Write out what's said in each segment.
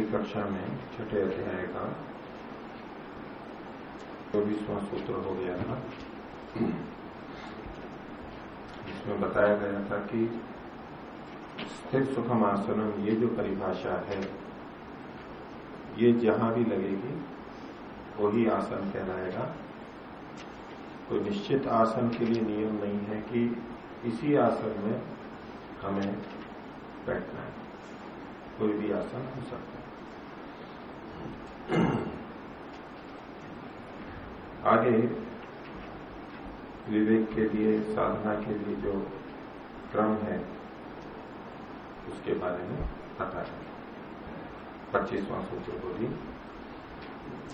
कि कक्षा में, छठे अध्याय का चौबीसवां सूत्र हो गया था। इसमें बताया गया था कि स्थिर सुखम आसनम, ये जो परिभाषा है, ये जहाँ भी लगेगी, वही आसन कहलाएगा। कोई निश्चित आसन के लिए नियम नहीं है कि इसी आसन में हमें बैठना है। कोई भी आसन हो सकता है। आगे विवेक के लिए, साधना के लिए जो क्रम है, उसके बारे में पता है। पच्चीसवां सूत्र बोली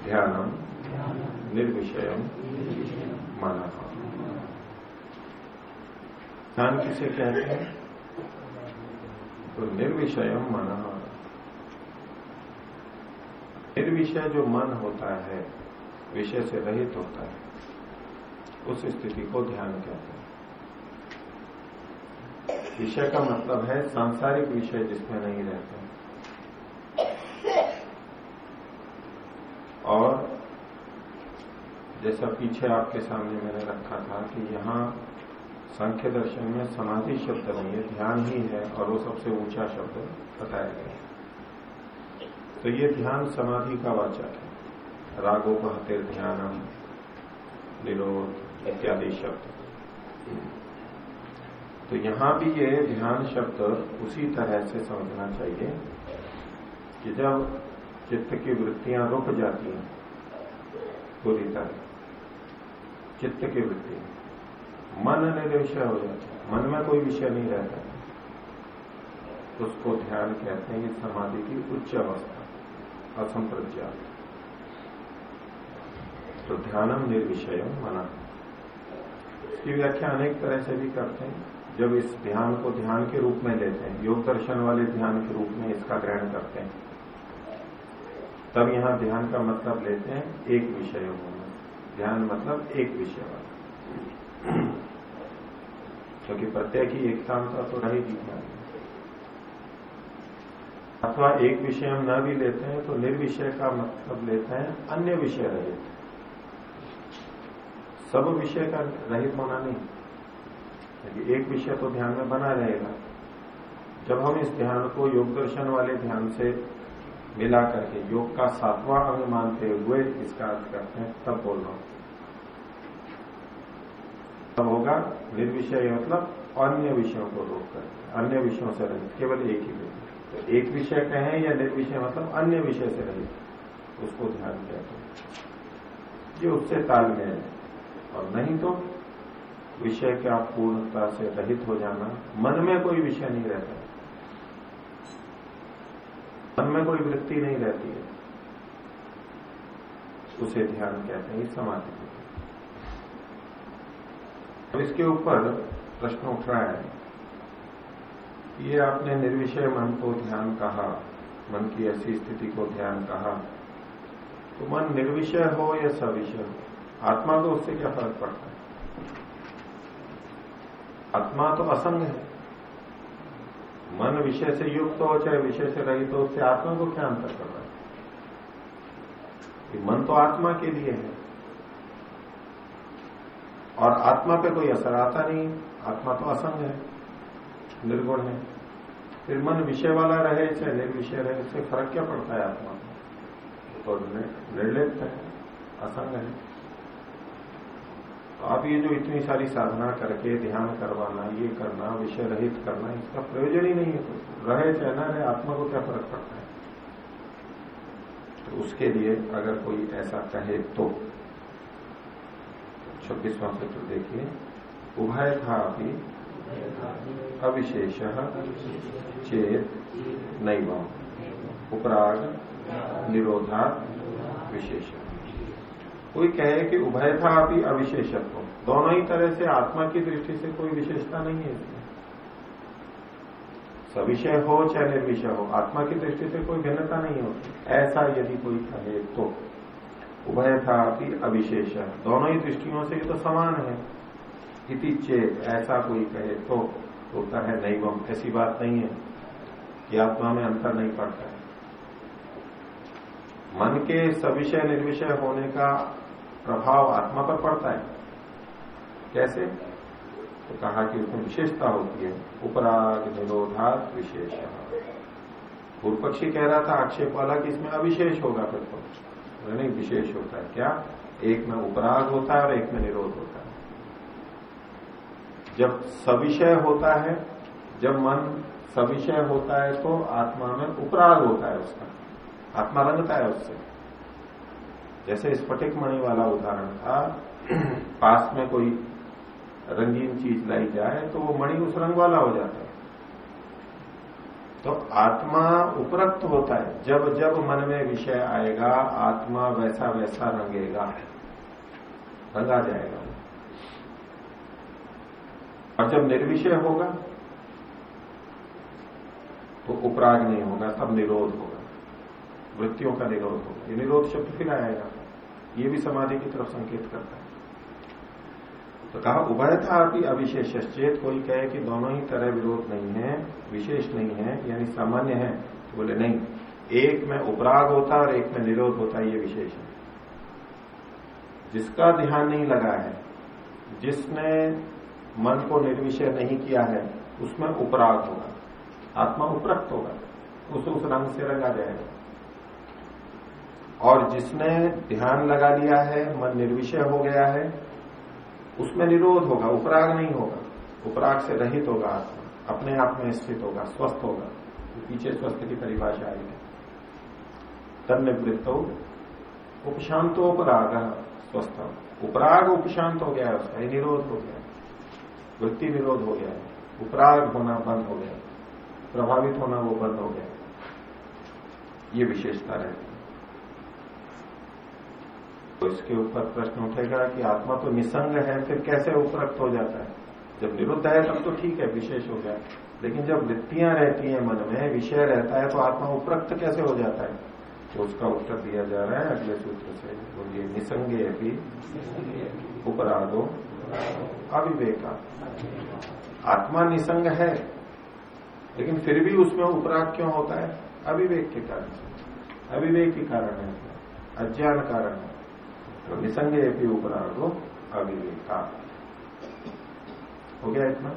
ध्यानम निर्विषय माना ध्यान किसे कहते हैं। तो निर्विषय माना निर्विषय जो मन होता है विषय से रहित होता है। उस स्थिति को ध्यान कहते हैं। विषय का मतलब है सांसारिक विषय जिसमें नहीं रहते और जैसा पीछे आपके सामने मैंने रखा था कि यहाँ संख्य दर्शन में समाधि शब्द नहीं है, ध्यान ही है और वो सबसे ऊँचा शब्द बताया गया तो ये ध्यान समाधि का वाचक है। रागोपहते ध्यानम निरोध इत्यादि शब्द। तो यहाँ भी ये ध्यान शब्द उसी तरह से समझना चाहिए कि जब चित्त की वृत्तियाँ रुक जाती हैं, पूरी तरह, चित्त की वृत्ति, मन निर्विषय हो जाता है, मन में कोई विषय नहीं रहता, उसको ध्यान कहते हैं समाधि की उच्च अवस्था असंप्रज्ञात तो ध्यानम निर्विषय मना। इसकी व्याख्या अनेक तरह से भी करते हैं। जब इस ध्यान को ध्यान के रूप में लेते हैं, योग दर्शन वाले ध्यान के रूप में इसका ग्रहण करते हैं। तब यहाँ ध्यान का मतलब लेते हैं एक विषय होना। ध्यान मतलब एक विषय वाला क्योंकि प्रत्येक प्रत्यय की एकतांता तो रहेगी ध्यान अथवा एक विषय हम न भी लेते हैं तो निर्विषय का मतलब लेते हैं अन्य विषय रहित। सब विषय का रहित होना नहीं। एक विषय तो ध्यान में बना रहेगा। जब हम इस ध्यान को योग दर्शन वाले ध्यान से मिला करके योग का सातवां अंग मानते हुए इसका अर्थ करते हैं, तब बोल रहा हूँ। तब होगा निर्विषय मतलब अन्य विषयों को रोक कर, अन्य विषयों से रहित, केवल एक ही विषय। तो एक विषय कहें या निर्विषय मतलब अन्य विषय से रहित, उसको ध्यान कहते हैं। ये उससे तालमेल है। और नहीं तो विषय का पूर्णता से रहित हो जाना, मन में कोई विषय नहीं रहता। मन में कोई वृत्ति नहीं रहती है। उसे ध्यान कहते हैं समाधि तो इसके ऊपर प्रश्न उठ रहा है ये आपने निर्विषय मन को ध्यान कहा, मन की ऐसी स्थिति को ध्यान कहा तो मन निर्विषय हो या सविषय हो? आत्मा तो उससे क्या फ़र्क पड़ता है? आत्मा तो असंग है। मन विषय से युक्त हो, चाहे विषय से रहित हो, उससे आत्मा को क्या अंतर कर रहा है? मन तो आत्मा के लिए है। और आत्मा पे कोई असर आता नहीं। आत्मा तो असंग है, निर्गुण है। फिर मन विषय वाला रहे, चाहे निर्विषय रहे इससे फ़र्क क्या पड़ता है आत्मा को? तो निर्लिप्त है, असंग है। आप ये जो इतनी सारी साधना करके ध्यान करवाना, ये करना, विषय रहित करना, इसका प्रयोजन ही नहीं है तो रहे चाहे ना रहे, आत्मा को क्या फ़र्क पड़ता है? तो उसके लिए अगर कोई ऐसा कहे तो। छब्बीसवां सूत्र देखिए। उभय था अभी अविशेष चेत नैव उपराग निरोधा विशेष। कोई कहे कि उभय था अभी अविशेषत्व। दोनों ही तरह से आत्मा की दृष्टि से कोई विशेषता नहीं है इसमें। सविषय हो चाहे निर्विषय हो, आत्मा की दृष्टि से कोई भिन्नता नहीं होती। ऐसा यदि कोई कहे तो। उभय था अभी अविशेष। दोनों ही दृष्टियों से ये तो समान है। इति चेत, ऐसा कोई कहे तो उत्तर है नहीं वम ऐसी बात नहीं है कि आत्मा में अंतर नहीं पड़ता है। मन के सविषय निर्विषय होने का प्रभाव आत्मा पर पड़ता है। कैसे? तो कहा कि उसमें विशेषता होती है। उपराग निरोधात विशेष। पूर्व पक्षी कह रहा था, आक्षेप वाला कि इसमें अविशेष होगा फिर तो। नहीं, विशेष होता है। क्या? एक में उपराग होता है और एक में निरोध होता है। जब सविषय होता है, जब मन सविषय होता है तो आत्मा में उपराग होता है उसका। आत्मा रंगता है उससे। जैसे स्फटिक मणि वाला उदाहरण था, पास में कोई रंगीन चीज़ लाई जाए तो वो मणि उस रंग वाला हो जाता है। तो आत्मा उपरक्त होता है। जब जब मन में विषय आएगा, आत्मा वैसा वैसा रंगेगा, रंगा जाएगा। और जब निर्विषय होगा तो उपराग नहीं होगा, सब निरोध होगा। वृत्तियों का निरोध होगा। ये निरोध शब्द फिर आएगा। ये भी समाधि की तरफ़ संकेत करता है। तो कहा उभय था अभी अविशेष चेत कोई कहे कि दोनों ही तरह विरोध नहीं है, विशेष नहीं है, यानी सामान्य है तो बोले, नहीं, एक में उपराग होता और एक में निरोध होता ये विशेष है। जिसका ध्यान नहीं लगा है, जिसने मन को निर्विषय नहीं किया है, उसमें उपराग होगा, आत्मा उपरक्त होगा, उस उस रंग से रंगा जाएगा। और जिसने ध्यान लगा लिया है, मन निर्विषय हो गया है, उसमें निरोध होगा, उपराग नहीं होगा। उपराग से रहित होगा आत्मा, अपने आप में स्थित होगा, स्वस्थ होगा पीछे स्वस्थ की परिभाषा आई है। तन निवृत्त उपशांतोपराग स्वस्थ। उपराग उपशांत हो गया उसका निरोध हो गया वृत्ति निरोध हो गया उपराग होना बंद हो गया प्रभावित होना वो बंद हो गया ये विशेषता रहती है। तो इसके ऊपर प्रश्न उठेगा कि आत्मा तो निसंग है, फिर कैसे उपरक्त हो जाता है? जब निरुद्ध है, तब तो ठीक है, विशेष हो गया। लेकिन जब वृत्तियाँ रहती हैं मन में, विषय रहता है तो आत्मा उपरक्त कैसे हो जाता है? तो उसका उत्तर दिया जा रहा है अगले सूत्र से। बोलिए, निसंगे भी उपराधो अविवेका। आत्मा निसंग है, लेकिन फिर भी उसमें उपराग क्यों होता है? अविवेक के कारण से। अविवेक के कारण है। अज्ञान कारण है। तो निसंगे भी उपरागो अविवेका। हो गया इतना?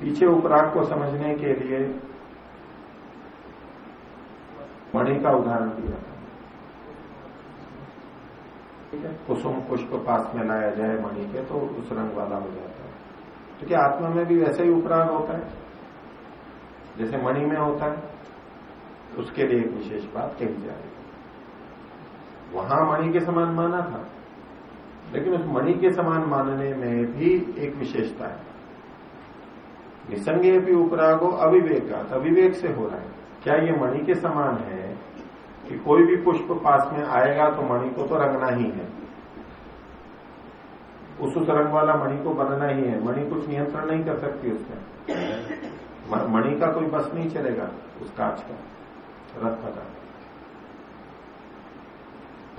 पीछे उपराग को समझने के लिए मणि का उदाहरण दिया था। ठीक है? कुसुम पुष्प पास में लाया जाए मणि के तो उस रंग वाला हो जाता है। तो क्या आत्मा में भी वैसे ही उपराग होता है। जैसे मणि में होता है उसके लिए एक विशेष बात कही जाएगी वहाँ मणि के समान माना था। लेकिन उस मणि के समान मानने में भी एक विशेषता है। निसंगे भी उपरागो अविवेक अविवेक से हो रहा है। क्या ये मणि के समान है कि कोई भी पुष्प पास में आएगा तो मणि को तो रंगना ही है? उस उस रंग वाला मणि को बनना ही है। मणि कुछ नियंत्रण नहीं कर सकती उसमें। मणि का कोई बस नहीं चलेगा उस कांच का, रथ का।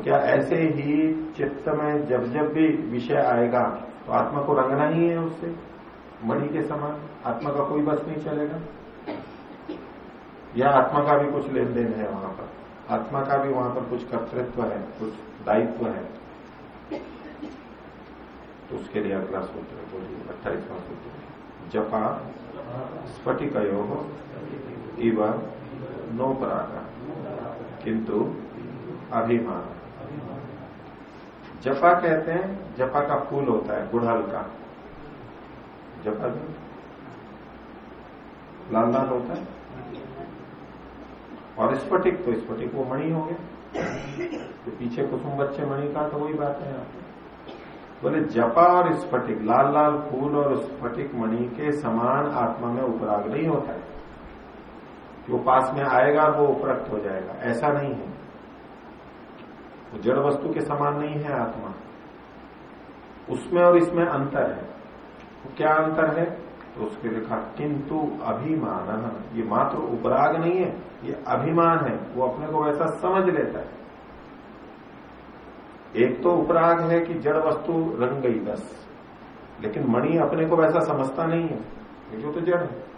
क्या ऐसे ही चित्त में जब जब भी विषय आएगा तो आत्मा को रंगना ही है उससे? मणि के समान, आत्मा का कोई बस नहीं चलेगा? या आत्मा का भी कुछ लेन देन है वहाँ पर? आत्मा का भी वहाँ पर कुछ कर्तृत्व है, कुछ दायित्व है। तो उसके लिए अगला सूत्र बोलिए अट्ठाईसवा सूत्र जपा स्फटिक इव नो परागा किंतु अभिमान। जपा कहते हैं जपा का फूल होता है, गुड़हल का। जपा लाल लाल होता है? और स्फटिक तो स्फटिक वो मणि हो गया तो पीछे कुसुम बच्चे मणि का तो वही बात है बोले जपा और स्फटिक, लाल लाल फूल और स्फटिक मणि के समान आत्मा में उपराग नहीं होता है। वो पास में आएगा, वो उपरक्त हो जाएगा। ऐसा नहीं है। वो जड़ वस्तु के समान नहीं है आत्मा। उसमें और इसमें अंतर है। तो क्या अंतर है? तो उसके लिखा, किंतु अभिमान। ये मात्र उपराग नहीं है, ये अभिमान है। वो अपने को वैसा समझ लेता है। एक तो उपराग है कि जड़ वस्तु रंग गई बस। लेकिन मणि अपने को वैसा समझता नहीं है। जो तो जड़ है।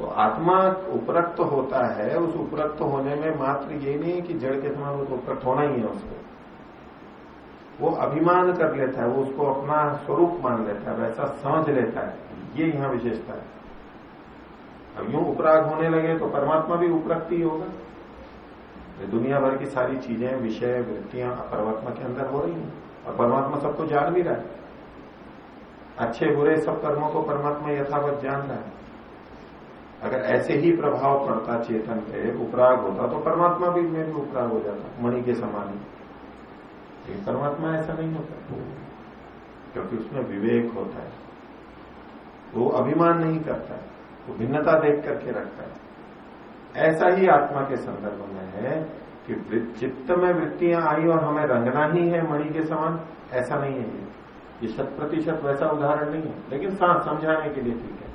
तो आत्मा उपरक्त तो होता है, उस उपरक्त तो होने में मात्र ये नहीं है कि जड़ के समान तो उपरक्त होना ही है उसको। वो अभिमान कर लेता है, वो उसको अपना स्वरूप मान लेता है, वैसा समझ लेता है। ये यहाँ विशेषता है। अब यूँ उपराग होने लगे तो परमात्मा भी उपरक्त ही होगा। दुनिया भर की सारी चीज़ें, विषय, वृत्तियाँ परमात्मा के अंदर हो रही हैं, और परमात्मा सबको जान भी रहा है। अच्छे, बुरे सब कर्मों को परमात्मा यथावत जान रहा है। अगर ऐसे ही प्रभाव पड़ता चेतन पे, उपराग होता तो परमात्मा भी मेरे उपराग हो जाता, मणि के समान ही। परमात्मा ऐसा नहीं होता, क्योंकि उसमें विवेक होता है। वो अभिमान नहीं करता है वो भिन्नता देख करके रखता है। ऐसा ही आत्मा के संदर्भ में है कि चित्त में वृत्तियाँ आई और हमें रंगना ही है मणि के समान, ऐसा नहीं है। ये शत प्रतिशत वैसा उदाहरण नहीं है, लेकिन साथ समझाने के लिए ठीक है।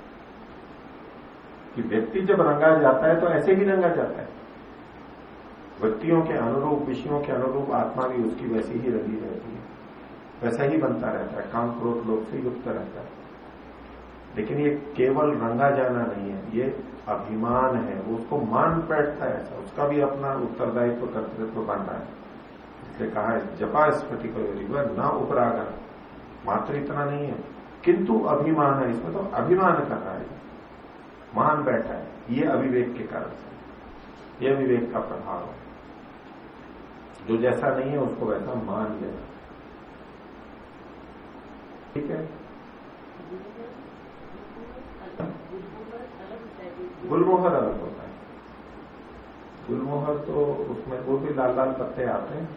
कि व्यक्ति जब रंगा जाता है तो ऐसे ही रंगा जाता है। व्यक्तियों के अनुरूप, विषयों के अनुरूप आत्मा भी उसकी वैसी ही रंगी रहती है। वैसा ही बनता रहता है। काम क्रोध लोग से युक्त रहता है। लेकिन ये केवल रंगा जाना नहीं है। ये अभिमान है। वो उसको मान बैठता है ऐसा। उसका भी अपना उत्तरदायित्व तो कर्तृत्व बन रहा है। इसलिए कहा है, जपा स्फटिक न उपरागन मात्र इतना नहीं है। किंतु अभिमान है। इसमें तो अभिमान कर रहा है? मान बैठा है। ये अविवेक के कारण से। ये अविवेक का प्रभाव है। जो जैसा नहीं है, उसको वैसा मान लेना। ठीक है? गुलमोहर अलग होता है। गुलमोहर तो उसमें वो भी लाल लाल पत्ते आते हैं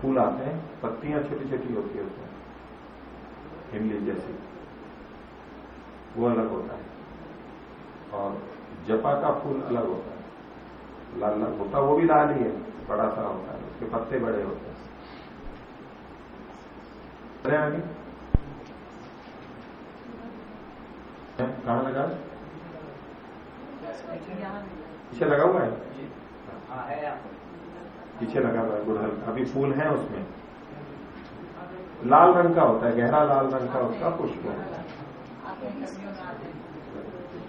फूल आते हैं। पत्तियाँ छोटी छोटी होती है। उसमें इमली जैसी। वो अलग होता है। और जपा का फूल अलग होता है। लाल लाल होता वो भी लाल ही है बड़ा सा होता है उसके पत्ते बड़े होते हैं। आगे। कहा लगा? पीछे लगा हुआ है? पीछे लगा हुआ है गुड़हल अभी फूल है उसमें। लाल रंग का होता है गहरा लाल रंग का उसका पुष्प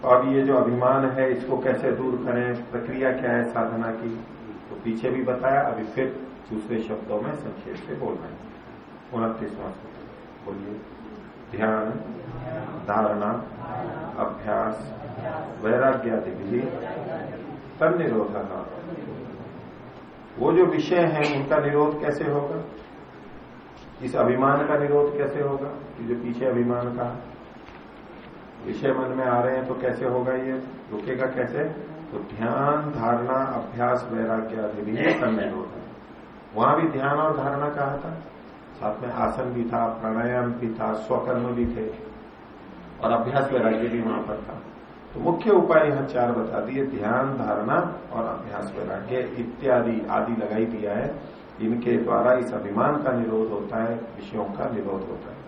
अब ये जो अभिमान है, इसको कैसे दूर करें, प्रक्रिया क्या है साधना की तो पीछे भी बताया, अभी फिर दूसरे शब्दों में संक्षेप से बोल रहे हैं। उनतीसवां बोलिए। ध्यान, धारणा, अभ्यास वैराग्यादि विधि तन निरोध वो जो विषय है, उनका निरोध कैसे होगा? इस अभिमान का निरोध कैसे होगा? कि जो पीछे अभिमान का विषय मन में आ रहे हैं तो कैसे होगा ये? रुकेगा कैसे? तो ध्यान, धारणा, अभ्यास, वैराग्य आदि भी तन निरोध है। वहाँ भी ध्यान और धारणा कहा था साथ में आसन भी था, प्राणायाम भी था, स्वकर्म भी थे, और अभ्यास वैराग्य भी वहाँ पर था। तो मुख्य उपाय यहाँ चार बता दिए। ध्यान, धारणा और अभ्यास वैराग्य इत्यादि आदि लगाई दिया है। इनके द्वारा इस अभिमान का निरोध होता है, विषयों का निरोध होता है।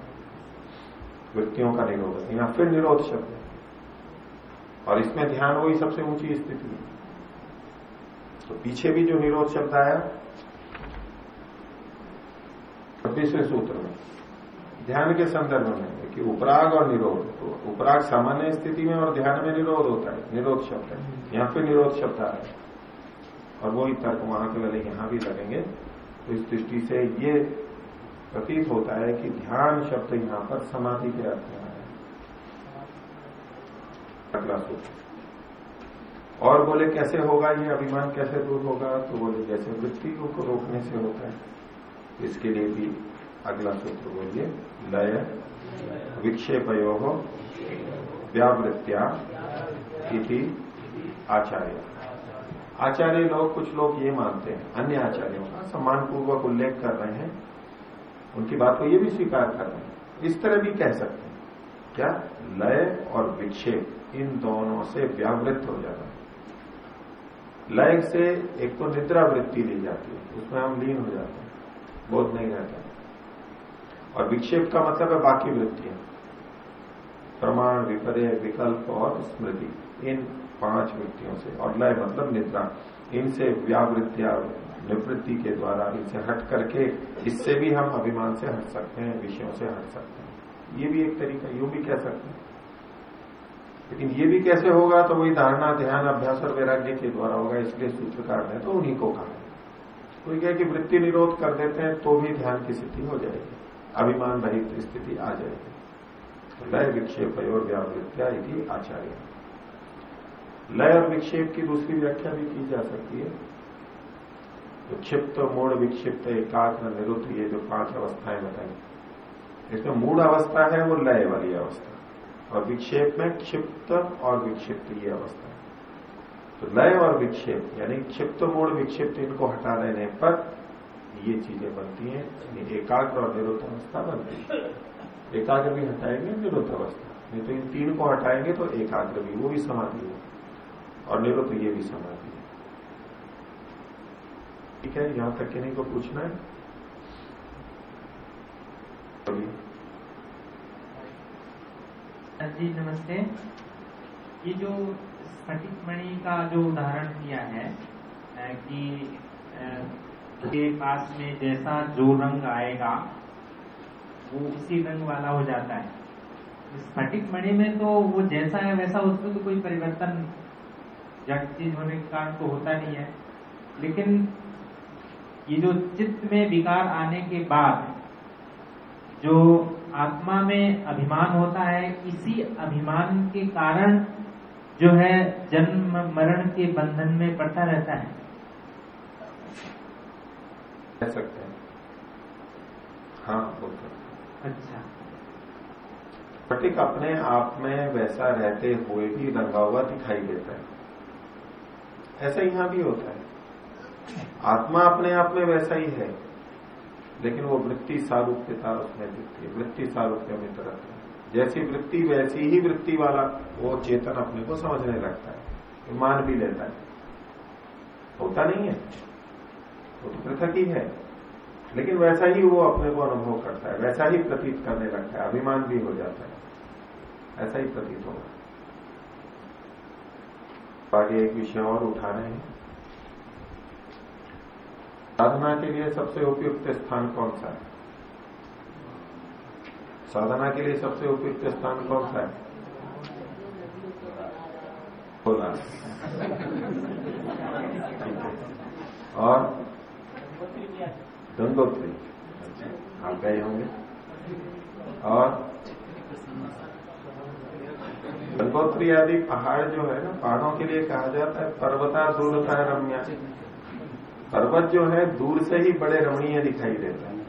वृत्तियों का निरोध है यहाँ फिर निरोध शब्द है। और इसमें ध्यान वही सबसे ऊँची स्थिति है। तो पीछे भी जो निरोध शब्द आया, छब्बीसवें सूत्र में, ध्यान के संदर्भ में कि उपराग और निरोध तो उपराग सामान्य स्थिति में और ध्यान में निरोध होता है, निरोध शब्द है। यहाँ पे निरोध शब्द आ रहा है और वही तर्क वहाँ के वाले यहाँ भी लगेंगे। तो इस दृष्टि से ये प्रतीत होता है कि ध्यान शब्द यहाँ पर समाधि के अर्थ में आया अगला सूत्र। और बोले, कैसे होगा ये अभिमान? कैसे दूर होगा? तो बोले, जैसे वृत्ति को रोकने से होता है। इसके लिए भी अगला सूत्र बोलिए, लय विक्षेपयो व्यावृत्या इति आचार्य। आचार्य लोग, कुछ लोग ये मानते हैं, अन्य आचार्यों का सम्मान पूर्वक उल्लेख कर रहे हैं उनकी बात को ये भी स्वीकार कर रहे हैं। इस तरह भी कह सकते हैं। क्या? लय और विक्षेप इन दोनों से व्यावृत्त हो जाता है। लय से एक तो निद्रा वृत्ति ली जाती है, उसमें हम लीन हो जाते हैं, बोध नहीं रहता और विक्षेप का मतलब है बाकी वृत्तियाँ। प्रमाण, विपर्य, विकल्प और स्मृति, इन पाँच वृत्तियों से। और लय मतलब निद्रा। इनसे व्यावृत्तियाँ निवृत्ति के द्वारा इनसे हट करके इससे भी हम अभिमान से हट सकते हैं, विषयों से हट सकते हैं। ये भी एक तरीका, यूँ भी कह सकते हैं। लेकिन ये भी कैसे होगा तो वही धारणा, ध्यान, अभ्यास और वैराग्य के द्वारा होगा, इसलिए सूत्रकार ने तो उन्हीं को कहा। कोई कहे कि वृत्ति निरोध कर देते हैं तो भी ध्यान की स्थिति हो जाएगी। अभिमान रहित स्थिति आ जाएगी। लय विक्षेप और व्यावृत्या आचार्य। लय और विक्षेप की दूसरी व्याख्या भी की जा सकती है। तो क्षिप्त मूड विक्षिप्त एकाग्र निरुद्ध, ये जो पाँच अवस्थाएँ बताई। इसमें मूड अवस्था है वो लय वाली अवस्था। और विक्षेप में क्षिप्त और विक्षिप्त ये अवस्था है। तो लय और विक्षेप, यानी क्षिप्त मूड विक्षिप्त इनको हटा देने पर ये चीज़ें बनती हैं एकाग्र और निरुद्ध अवस्था बनती है एकाग्र भी हटाएँगे, निरुद्ध अवस्था। नहीं तो इन तीन को हटाएँगे तो एकाग्र भी, वो भी समाधि है और निरुद्ध ये भी समाधि है ठीक है, यहाँ तक किन्हीं को पूछना है। जी नमस्ते। ये जो स्फटिक मणि का जो उदाहरण दिया है कि के पास में जैसा जो रंग आएगा, वो उसी रंग वाला हो जाता है। स्फटिक मणि में तो वो जैसा है, वैसा उसमें तो कोई परिवर्तन जट चीज़ होने के कारण तो होता नहीं है। लेकिन ये जो चित्त में विकार आने के बाद जो आत्मा में अभिमान होता है इसी अभिमान के कारण जो है जन्म मरण के बंधन में पड़ता रहता है। कह सकते हैं। हाँ बोल सकते अच्छा। स्फटिक अपने आप में वैसा रहते हुए भी रंगा हुआ दिखाई देता है। ऐसा यहाँ भी होता है। आत्मा अपने आप में वैसा ही है, लेकिन वो वृत्ति सारूप्यता उसमें दिखती है, वृत्ति सारूप्य में। तरफ़ जैसी वृत्ति, वैसी ही वृत्ति वाला वो चेतन अपने को समझने लगता है मान भी लेता है। होता नहीं है, वो तो पृथक ही है, लेकिन वैसा ही वो अपने को अनुभव करता है, वैसा ही प्रतीत करने लगता है, अभिमान भी हो जाता है, ऐसा ही प्रतीत होगा। आगे एक विषय और उठा रहे हैं। साधना के लिए सबसे उपयुक्त स्थान कौन सा है? साधना के लिए सबसे उपयुक्त स्थान कौन सा है? और गंगोत्री। आप गए होंगे। और गंगोत्री आदि पहाड़ जो है ना, पहाड़ों के लिए कहा जाता है, पर्वता दूरता रम्या। पर्वत जो है, दूर से ही बड़े रमणीय दिखाई देते हैं।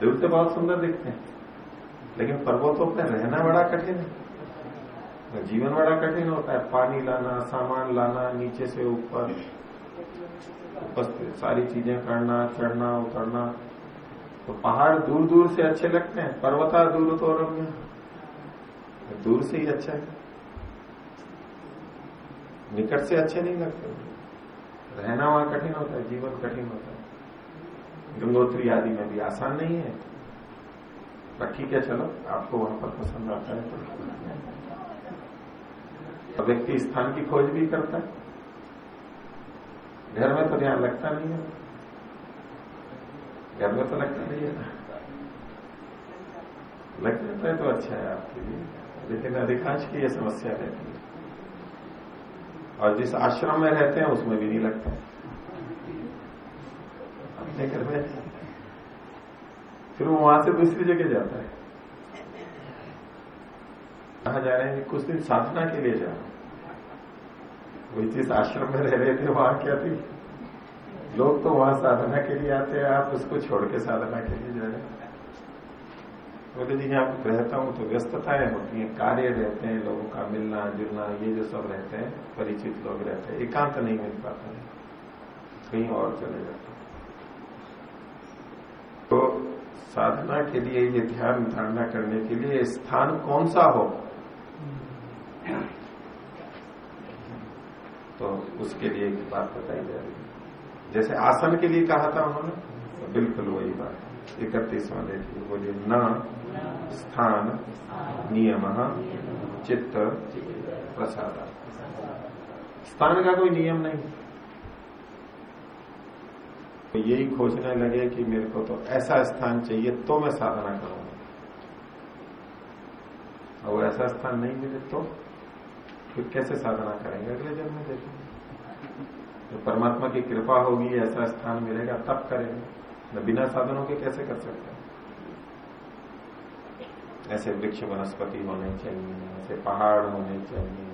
दूर से बहुत सुंदर दिखते हैं। लेकिन पर्वतों पर रहना बड़ा कठिन है। जीवन बड़ा कठिन होता है। पानी लाना, सामान लाना, नीचे से ऊपर सारी चीज़ें करना, चढ़ना, उतरना। तो पहाड़ दूर दूर से अच्छे लगते हैं। पर्वता दूर तो रम्य। दूर से ही अच्छा है। निकट से अच्छे नहीं लगते। रहना वहाँ कठिन होता है, जीवन कठिन होता है। गंगोत्री आदि में भी आसान नहीं है। पर ठीक है, चलो, आपको वहाँ पर पसंद आता है तो। व्यक्ति स्थान की खोज भी करता है। घर में तो ध्यान लगता नहीं है। घर में तो लगता नहीं है। लग जाता है तो अच्छा है आपके लिए। लेकिन अधिकांश की यह समस्या रहती है। और जिस आश्रम में रहते हैं, उसमें भी नहीं लगता। अपने घर में। फिर वो वहाँ से दूसरी जगह जाता है। कहा जा रहे हैं कुछ दिन साधना के लिए जा रहा वही जिस आश्रम में रह रहे थे, वहाँ क्या थी? लोग तो वहाँ साधना के लिए आते हैं, आप उसको छोड़ के साधना के लिए जा रहे हैं। बोले जी यहाँ रहता हूँ तो व्यस्तताएँ होती हैं? कार्य रहते हैं, लोगों का मिलना, जुलना, ये जो सब रहते हैं, परिचित लोग रहते हैं, एकांत नहीं मिल पाता है। कहीं और चले जाते तो साधना के लिए, ये ध्यान धारणा करने के लिए स्थान कौन सा हो? तो उसके लिए एक बात बताई जा रही है। जैसे आसन के लिए कहा था उन्होंने तो बिल्कुल वही बात इकतीसवां देखिए, बोलिए, न स्थान, नियम, चित्त, प्रसाद। स्थान का कोई नियम नहीं। तो यही खोजने लगे कि मेरे को तो ऐसा स्थान चाहिए तो मैं साधना करूँगा। और ऐसा स्थान नहीं मिले तो फिर कैसे साधना करेंगे? अगले जन्म में देखेंगे। तो परमात्मा की कृपा होगी, ऐसा स्थान मिलेगा, तब करेंगे। बिना साधनों के कैसे कर सकते ऐसे वृक्ष वनस्पति होने चाहिए, ऐसे पहाड़ होने चाहिए,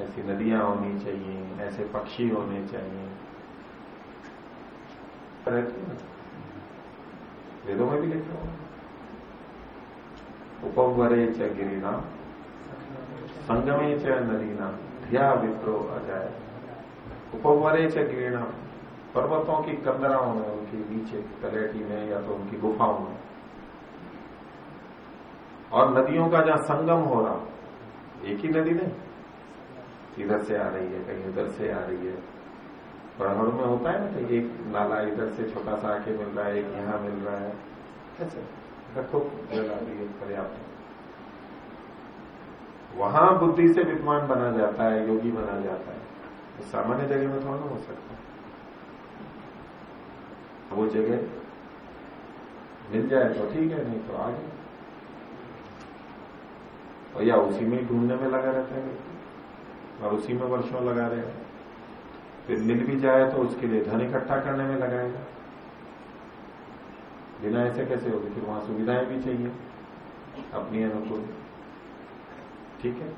ऐसी नदियाँ होनी चाहिए, ऐसे पक्षी होने चाहिए। वेदों में भी लिखा हुआ उपवरे च गिरिना, संगमे च नदीना, ध्या विप्रो अजाय। उपवरे च गिरिना, पर्वतों की कंदराओं में, उनके नीचे तलेटी में, या तो उनकी गुफाओं में। और नदियों का जहाँ संगम हो रहा एक ही नदी नहीं। इधर से आ रही है, कहीं उधर से आ रही है। पहाड़ों में होता है ना कि एक नाला इधर से छोटा सा आके मिल रहा है, एक यहाँ मिल रहा है। कैसे रखो जगह भी पर्याप्त वहाँ बुद्धि से विद्वान बना जाता है, योगी बना जाता है। तो सामान्य जगह में थोड़ा ना हो सकता है। वो जगह मिल जाए तो ठीक है, नहीं तो आगे। और या उसी में ही ढूँढने में लगा रहता है। और उसी में वर्षों लगा रहे फिर मिल भी जाए तो उसके लिए धन इकट्ठा करने में लगाएगा। बिना ऐसे कैसे होगी? फिर वहाँ सुविधाएँ भी चाहिए अपनी अनुकूल ठीक है?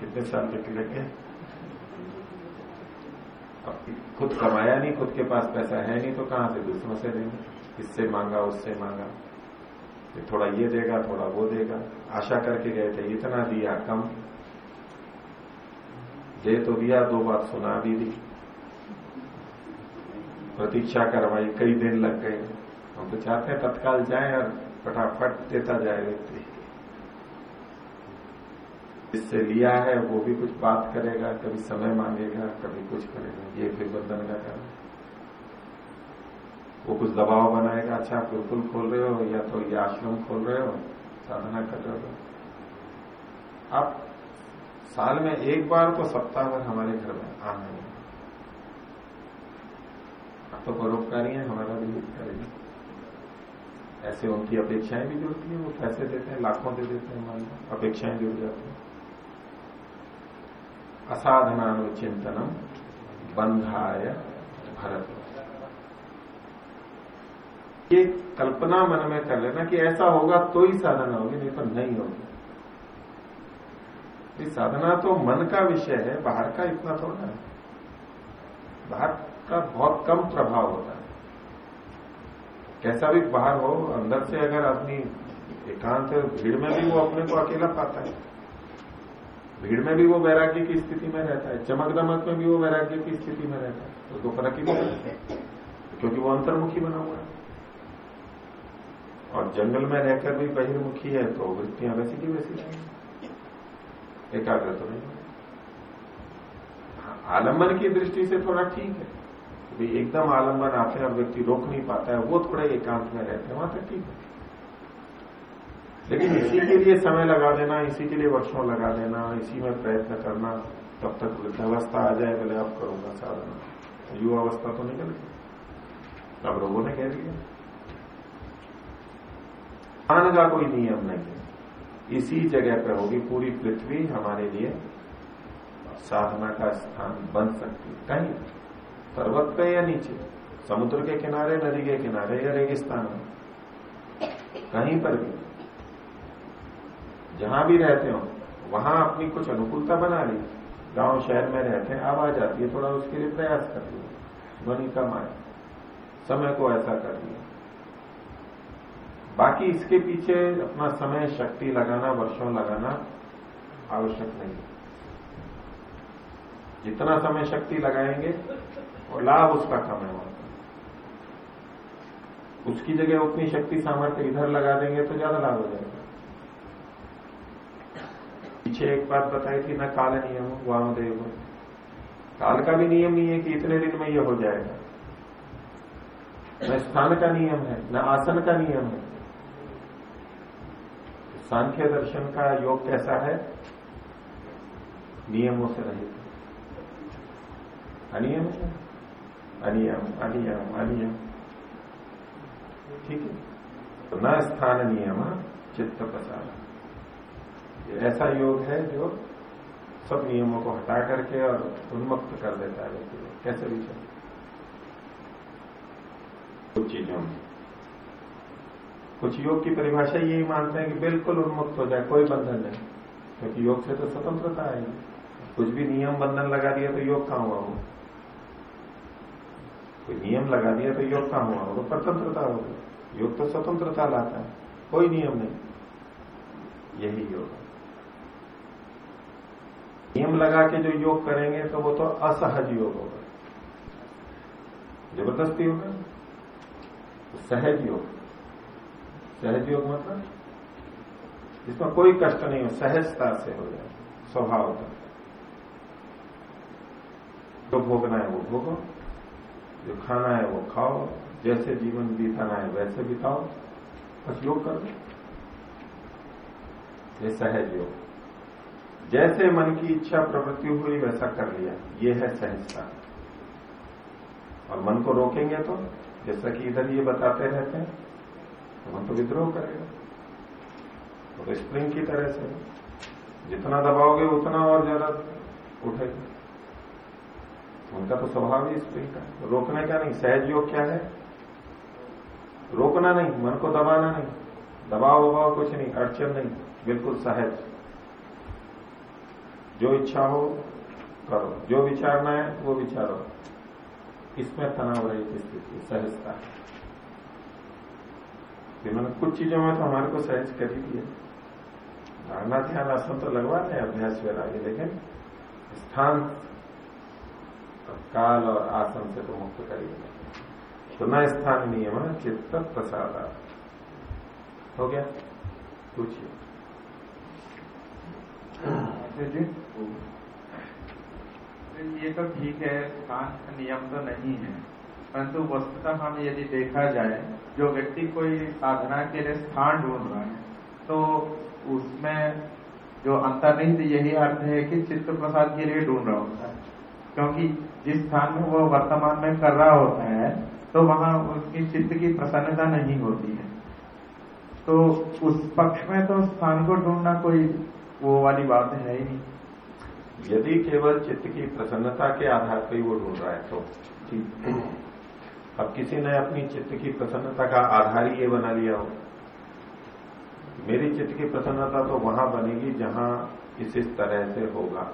कितने साल तक लगे? अब खुद कमाया नहीं, खुद के पास पैसा है नहीं तो कहाँ से? दूसरों से देंगे इससे मांगा, उससे मांगा। थोड़ा ये देगा, थोड़ा वो देगा। आशा करके गए थे, इतना दिया कम। दे तो दिया, दो बात सुना भी दी। प्रतीक्षा करवाई, कई दिन लग गए। हम तो चाहते हैं तत्काल जाए और फटाफट देता जाए व्यक्ति। जिससे लिया है, वो भी कुछ बात करेगा, कभी समय मांगेगा, कभी कुछ करेगा। ये फिर बंधन का कारण वो कुछ दबाव बनाएगा अच्छा आप गुरुकुल खोल रहे हो, या तो ये आश्रम खोल रहे हो, साधना कर रहे हो। आप साल में एक बार तो सप्ताह भर हमारे घर में आना है आप तो परोपकारी हैं, हमारा भी करेंगे ऐसे उनकी अपेक्षाएँ भी जुड़ती हैं, वो पैसे देते हैं, लाखों दे देते हैं लो अपेक्षाएँ जुड़ जाती हैं। असाधनानुचिंतनम बंधाय भरत। ये कल्पना मन में कर लेना कि ऐसा होगा तो ही साधना होगी, नहीं तो नहीं होगी। ये साधना तो मन का विषय है, बाहर का इतना थोड़ा है। बाहर का बहुत कम प्रभाव होता है। कैसा भी बाहर हो, अंदर से अगर अपनी एकांत भीड़ में भी वो अपने को अकेला पाता है। भीड़ में भी वो वैराग्य की स्थिति में रहता है चमक दमक में भी वो वैराग्य की स्थिति में रहता है। दो फ़र्क ही। नहीं क्योंकि वो अंतर्मुखी बना हुआ है। और जंगल में रहकर भी बहिर्मुखी है तो वृत्तियाँ वैसी की वैसी रहेंगी एकाग्र तो नहीं हाँ, आलंबन की दृष्टि से थोड़ा ठीक है। भी एकदम आलंबन आते हैं व्यक्ति रोक नहीं पाता है वो थोड़े एकांत में रहते हैं वहाँ तक ठीक है। लेकिन इसी के लिए समय लगा देना इसी के लिए वर्षों लगा देना इसी में प्रयत्न करना तब तक वृद्धावस्था आ जाए बोले अब करूँगा साधना। युवावस्था तो निकल गई। अब लोगों ने कह दिया। स्थान का कोई नियम नहीं है। इसी जगह पर होगी पूरी पृथ्वी हमारे लिए साधना का स्थान बन सकती है। कहीं पर्वत पे या नीचे, समुद्र के किनारे, नदी के किनारे या रेगिस्तान में। कहीं पर भी। जहाँ भी रहते हो, वहाँ अपनी कुछ अनुकूलता बना ली। गाँव, शहर में रहते हैं अब आ जाती है, थोड़ा उसके लिए प्रयास कर लिया ध्वनि कम आए। समय को ऐसा कर लिया बाकी इसके पीछे अपना समय, शक्ति लगाना, वर्षों लगाना आवश्यक नहीं। जितना समय शक्ति लगाएँगे, और लाभ उसका कम है वहाँ उसकी जगह उतनी शक्ति सामर्थ्य इधर लगा देंगे तो ज़्यादा लाभ हो जाएगा। पीछे एक बात बताई थी, न काल नियम, वामदेव। काल का भी नियम नहीं है कि इतने दिन में यह हो जाएगा। न स्थान का नियम है, न आसन का नियम है। सांख्य दर्शन का योग कैसा है? नियमों से रहित। अनियम अनियम अनियम अनियम। ठीक है? तो न स्थान नियम, चित्त प्रसार ऐसा योग है जो सब नियमों को हटा करके और उन्मुक्त कर देता है कैसे भी चले। कुछ चीज़ों में। कुछ योग की परिभाषा यही मानते हैं कि बिल्कुल उन्मुक्त हो जाए, कोई बंधन नहीं। क्योंकि योग से तो स्वतंत्रता आएगी कुछ भी नियम बंधन लगा दिया तो योग कहाँ हुआ वो? कोई नियम लगा दिया तो योग कहाँ हुआ तो स्वतंत्रता होगी योग तो स्वतंत्रता लाता है। कोई नियम नहीं। यही योग है। नियम लगा के जो योग करेंगे तो वो तो असहज योग होगा। ज़बरदस्ती होगा? तो सहज योग। सहज योग मतलब? जिसमें कोई कष्ट नहीं हो, सहजता से हो जाए, स्वभाव का जो भोगना है वो भोगो, जो खाना है वो खाओ, जैसे जीवन बीताना है वैसे बिताओ, बस योग कर दो। ये सहज योग। जैसे मन की इच्छा प्रवृत्ति हुई, वैसा कर लिया। ये है सहजता। और मन को रोकेंगे तो जैसा कि इधर ये बताते रहते हैं मन तो विद्रोह करेगा। तो स्प्रिंग की तरह से जितना दबाओगे उतना और ज़्यादा उठेगा। उनका तो स्वभाव ही स्प्रिंग का रोकने का नहीं, सहज योग क्या है? रोकना नहीं, मन को दबाना नहीं। दबाव वबाव कुछ नहीं, अड़चन नहीं, बिल्कुल सहज। जो इच्छा हो, करो। जो विचारना है, वो विचारो। इसमें तनाव रहित स्थिति, सहजता। इन्होंने कुछ चीज़ों में तो हमारे को सहज कर ही। दिया धारणा ध्यान आसन तो लगवाते हैं अभ्यास आगे, लेकिन स्थान काल और आसन से तो मुक्त करिए। तो न स्थान नियम चित्त प्रसाद। हो गया? पूछिए। ये तो ठीक है स्थान का नियम तो नहीं है, परंतु वस्तुतः हम यदि देखा जाए जो व्यक्ति कोई साधना के लिए स्थान ढूंढ रहा है तो उसमें जो अंतर्निहित यही अर्थ है कि चित्त प्रसाद के लिए ढूंढ रहा होता है। क्योंकि जिस स्थान में वो वर्तमान में कर रहा होता है तो वहाँ उसकी चित्त की प्रसन्नता नहीं होती है। तो उस पक्ष में तो स्थान को ढूंढना कोई वो वाली बात है ही नहीं। यदि केवल चित्त की प्रसन्नता के आधार पर ही वो ढूंढ रहा है तो ठीक। अब किसी ने अपनी चित्त की प्रसन्नता का आधार ही ये बना लिया हो। मेरी चित्त की प्रसन्नता तो वहाँ बनेगी जहाँ इस इस तरह से होगा।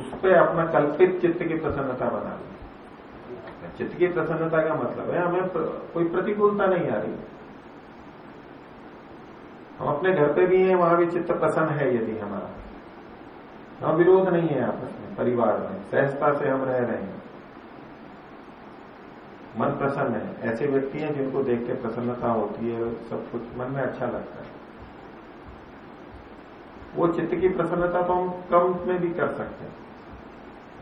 उस पर अपना कल्पित चित्त की प्रसन्नता बना ली। चित्त की प्रसन्नता का मतलब है हमें प्र, कोई प्रतिकूलता नहीं आ रही। हम अपने घर पे भी हैं वहाँ भी चित्त प्रसन्न है यदि हमारा। वहाँ विरोध नहीं है आपस में परिवार में सहजता से हम रह रहे हैं। मन प्रसन्न है। ऐसे व्यक्ति हैं जिनको देख के प्रसन्नता होती है, सब कुछ मन में अच्छा लगता है। वो चित्त की प्रसन्नता तो हम कम में भी कर सकते हैं।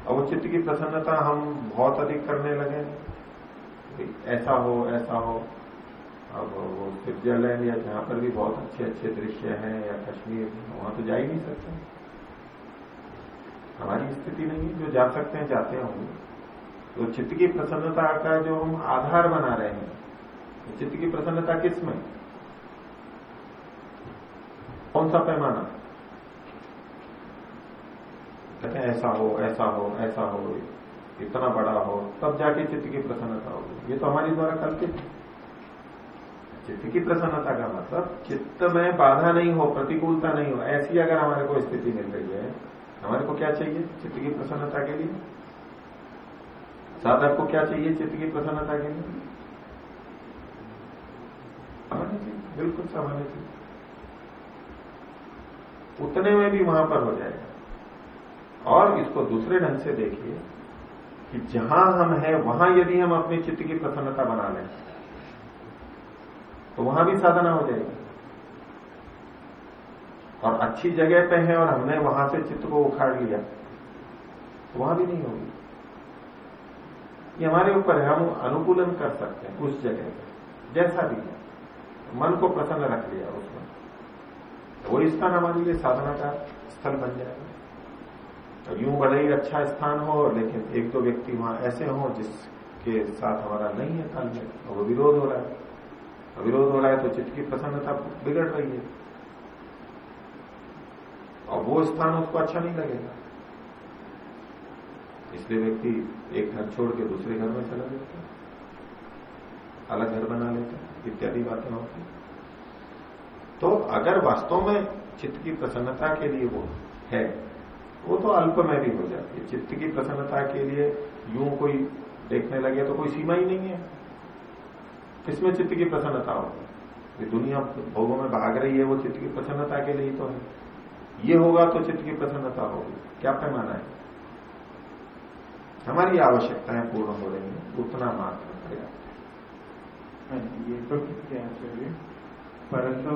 और वो चित्त की प्रसन्नता हम बहुत अधिक करने लगे। ऐसा हो ऐसा हो। अब वो स्विट्जरलैंड या जहाँ पर भी बहुत अच्छे अच्छे दृश्य हैं या कश्मीर, वहाँ तो जा ही नहीं सकते। हमारी स्थिति नहीं जो जा सकते हैं, जाते होंगे। तो चित्त की प्रसन्नता का जो हम आधार बना रहे हैं तो चित्त की प्रसन्नता किसमें? कौन सा पैमाना? कहते ऐसा हो ऐसा हो ऐसा हो, इतना बड़ा हो, तब जाके चित्त की प्रसन्नता होगी। ये तो हमारी द्वारा कल्पित है। चित्त की प्रसन्नता का मतलब चित्त में बाधा नहीं हो, प्रतिकूलता नहीं हो, ऐसी अगर हमारे को स्थिति मिल रही है, हमारे को क्या चाहिए? चित्त की प्रसन्नता के लिए। साधक को क्या चाहिए? चित्त की प्रसन्नता के लिए? सामान्य चीज़, बिल्कुल सामान्य चीज़। उतने में भी वहाँ पर हो जाएगा। और इसको दूसरे ढंग से देखिए कि जहाँ हम हैं, वहाँ यदि हम अपनी चित्त की प्रसन्नता बना लें तो वहाँ भी साधना हो जाएगी। और अच्छी जगह पे है और हमने वहाँ से चित्त को उखाड़ लिया तो वहाँ भी नहीं होगी। ये हमारे ऊपर है हम अनुकूलन कर सकते हैं उस जगह पर। जैसा भी है। मन को प्रसन्न रख लिया उसमें तो वही स्थान हमारे लिए साधना का स्थल बन जाएगा। तो यूँ भले ही अच्छा स्थान हो, लेकिन एक दो व्यक्ति वहाँ ऐसे हो जिसके साथ हमारा नहीं है तालमेल और वो विरोध हो रहा है। विरोध हो रहा है तो चित्त की प्रसन्नता बिगड़ रही है। और वो स्थान उसको अच्छा नहीं लगेगा। इसलिए व्यक्ति एक घर छोड़ के दूसरे घर में चला जाता है। अलग घर बना लेता है, इत्यादि बातें होती तो अगर वास्तव में चित्त की प्रसन्नता के लिए वो है, वो तो अल्प में भी हो जाती है। चित्त की प्रसन्नता के लिए यूँ कोई देखने लगे तो कोई सीमा ही नहीं है। किसमें चित्त की प्रसन्नता होगी? ये दुनिया भोगों में भाग रही है, वो चित्त की प्रसन्नता के लिए तो है। ये होगा तो चित्त की प्रसन्नता होगी। क्या पैमाना है? हमारी आवश्यकताएँ पूर्ण हो रही है उतना मात्र पर्याप्त है ये तो है आचार्य। परंतु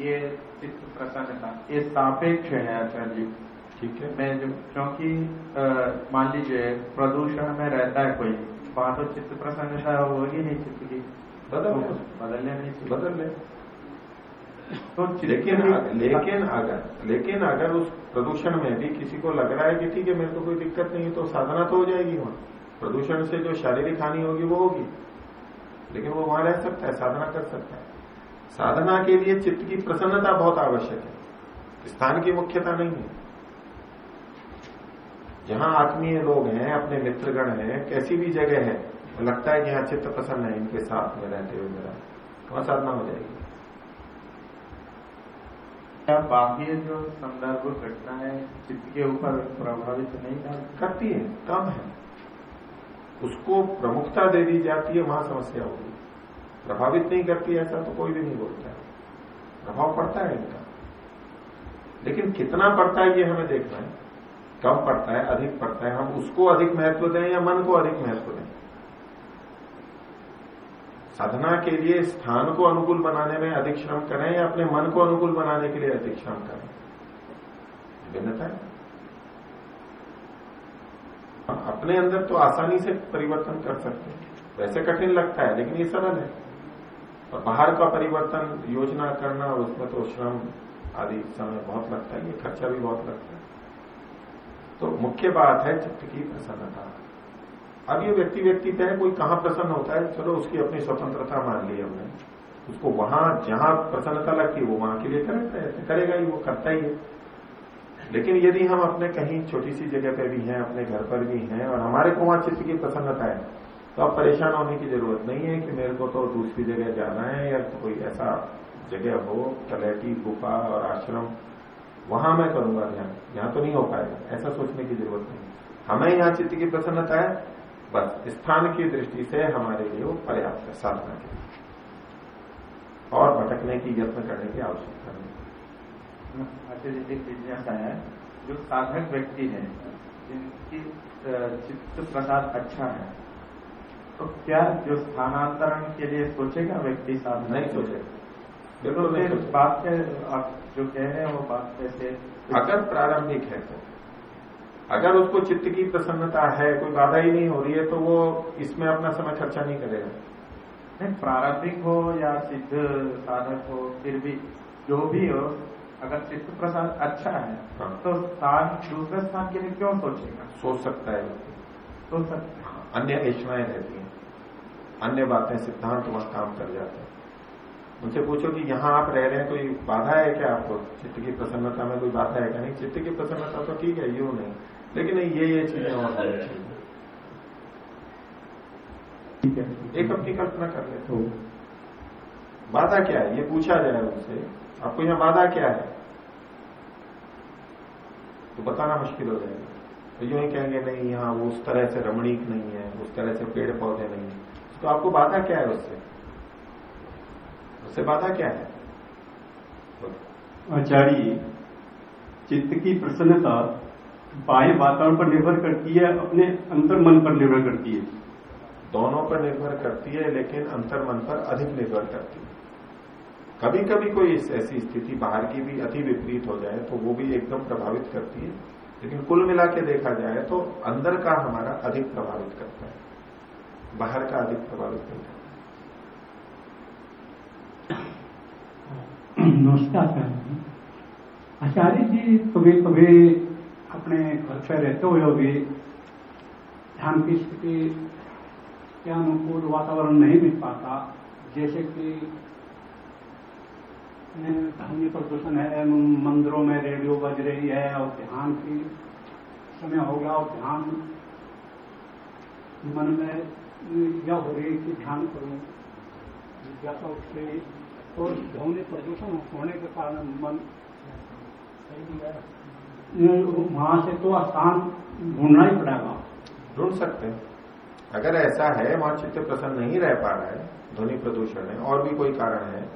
ये चित्त प्रसन्नता ये सापेक्ष है आचार्य। जी ठीक है। मैं जो क्योंकि मान लीजिए प्रदूषण में रहता है कोई वहाँ तो चित्त प्रसन्नता होगी नहीं चित्त की। बदल तो बदलने नहीं बदल ले तो लेकिन लेकिन अगर लेकिन अगर उस प्रदूषण में भी किसी को लग रहा है कि ठीक है मेरे को कोई दिक्कत नहीं है तो साधना तो हो जाएगी वहाँ। प्रदूषण से जो शारीरिक हानि होगी वो होगी। लेकिन वो वहाँ रह सकता है साधना कर सकता है। साधना के लिए चित्त की प्रसन्नता बहुत आवश्यक है। स्थान की मुख्यता नहीं है। जहाँ आत्मीय लोग हैं अपने मित्रगण हैं कैसी भी जगह है लगता है कि यहाँ चित्त प्रसन्न है इनके साथ में रहते हुए मेरा। वहाँ साधना हो जाएगी। क्या बाकी जो संदर्भ घटना है ऊपर प्रभावित नहीं करती है? कम है। उसको प्रमुखता दे दी जाती है, वहाँ समस्या होगी। प्रभावित नहीं करती, ऐसा तो कोई भी नहीं बोलता है। प्रभाव पड़ता है इनका। लेकिन कितना पड़ता है ये हमें देखना है। कम पड़ता है, अधिक पड़ता है। हम उसको अधिक महत्व दें या मन को अधिक महत्व दें? साधना के लिए स्थान को अनुकूल बनाने में अधिक श्रम करें या अपने मन को अनुकूल बनाने के लिए अधिक श्रम करें? भिन्नता है। अपने अंदर तो आसानी से परिवर्तन कर सकते हैं। वैसे कठिन लगता है, लेकिन ये सरल है। और बाहर का परिवर्तन, योजना करना और उसमें तो श्रम आदि समय बहुत लगता है, ये खर्चा भी बहुत लगता है। तो मुख्य बात है चित्त की प्रसन्नता। अब ये व्यक्ति व्यक्ति तय कोई कहाँ प्रसन्न होता है? चलो उसकी अपनी स्वतंत्रता मान ली हमने। उसको वहाँ जहाँ प्रसन्नता लगती है, वो वहाँ के लिए करेगा करेगा ही, वो करता ही है। लेकिन यदि हम अपने कहीं छोटी सी जगह पे भी हैं, अपने घर पर भी हैं, और हमारे को वहाँ चित्त की प्रसन्नता है तो अब परेशान होने की ज़रूरत नहीं है कि मेरे को तो दूसरी जगह जाना है, या तो कोई ऐसा जगह हो तलेटी गुफा और आश्रम, वहाँ मैं करूँगा ध्यान। यहाँ तो नहीं हो पाएगा, ऐसा सोचने की ज़रूरत नहीं। हमें यहाँ चित्त की प्रसन्नता है बस स्थान की दृष्टि से हमारे लिए वो पर्याप्त है साधना के लिए। और भटकने की यत्न करने की आवश्यकता नहीं। अच्छा जैसे जिज्ञासा है जो साधक व्यक्ति है जिनकी चित्त प्रसाद अच्छा है तो क्या जो स्थानांतरण के लिए सोचेगा व्यक्ति साधना? नहीं सोचेगा। बिल्कुल नहीं बात आप जो कह रहे हैं वो बात कैसे? अगर प्रारंभिक है तो। अगर उसको चित्त की प्रसन्नता है कोई बाधा ही नहीं हो रही है तो वो इसमें अपना समय खर्चा नहीं करेगा। नहीं प्रारंभिक हो या सिद्ध साधक हो फिर भी जो भी हो अगर चित्त प्रसाद अच्छा है हाँ। तो स्थान दूसरे स्थान के लिए क्यों सोचेगा? सोच सकता है। सोच सकता है। अन्य ऐषणाएँ रहती हैं। अन्य बातें सिद्धांत वहाँ काम कर जाते हैं। उनसे पूछो कि यहाँ आप रह रहे हैं कोई बाधा है क्या आपको? चित्त की प्रसन्नता में कोई बाधा है क्या? नहीं चित्त की प्रसन्नता तो ठीक है यू नहीं। लेकिन ये ये चीज़ें और होनी चाहिए ठीक है। एक अपनी कल्पना कर लेते हो। बाधा क्या है? ये पूछा जाए उनसे। आपको यहाँ बाधा क्या है? तो बताना मुश्किल हो जाएगा। तो यूँ ही कहेंगे नहीं यहाँ वो उस तरह से रमणीक नहीं है उस तरह से पेड़ पौधे नहीं है। तो आपको बाधा क्या है उससे? उससे बाधा क्या है? आचार्य चित्त की प्रसन्नता बाह्य वातावरण पर निर्भर करती है अपने अंतर मन पर निर्भर करती है। दोनों पर निर्भर करती है लेकिन अंतर मन पर अधिक निर्भर करती है। कभी कभी कोई ऐसी स्थिति बाहर की भी अति विपरीत हो जाए तो वो भी एकदम प्रभावित करती है। लेकिन कुल मिला के देखा जाए तो अंदर का हमारा अधिक प्रभावित करता है। बाहर का अधिक प्रभावित नहीं करता नमस्कार आचार्य जी। कभी कभी अपने घर पर रहते हुए भी ध्यान की स्थिति के अनुकूल वातावरण नहीं मिल पाता, जैसे कि ध्वनि प्रदूषण है मंदिरों में रेडियो बज रही है, और ध्यान की समय हो गया, और ध्यान मन में यह हो रही कि ध्यान करूँ। जिज्ञासा उठ गई और ध्वनि प्रदूषण होने के कारण मन वहाँ से तो स्थान ढूंढना ही पड़ेगा। ढूंढ सकते हैं। अगर ऐसा है, वहाँ चित्त प्रसन्न नहीं रह पा रहा है, ध्वनि प्रदूषण है, और भी कोई कारण है,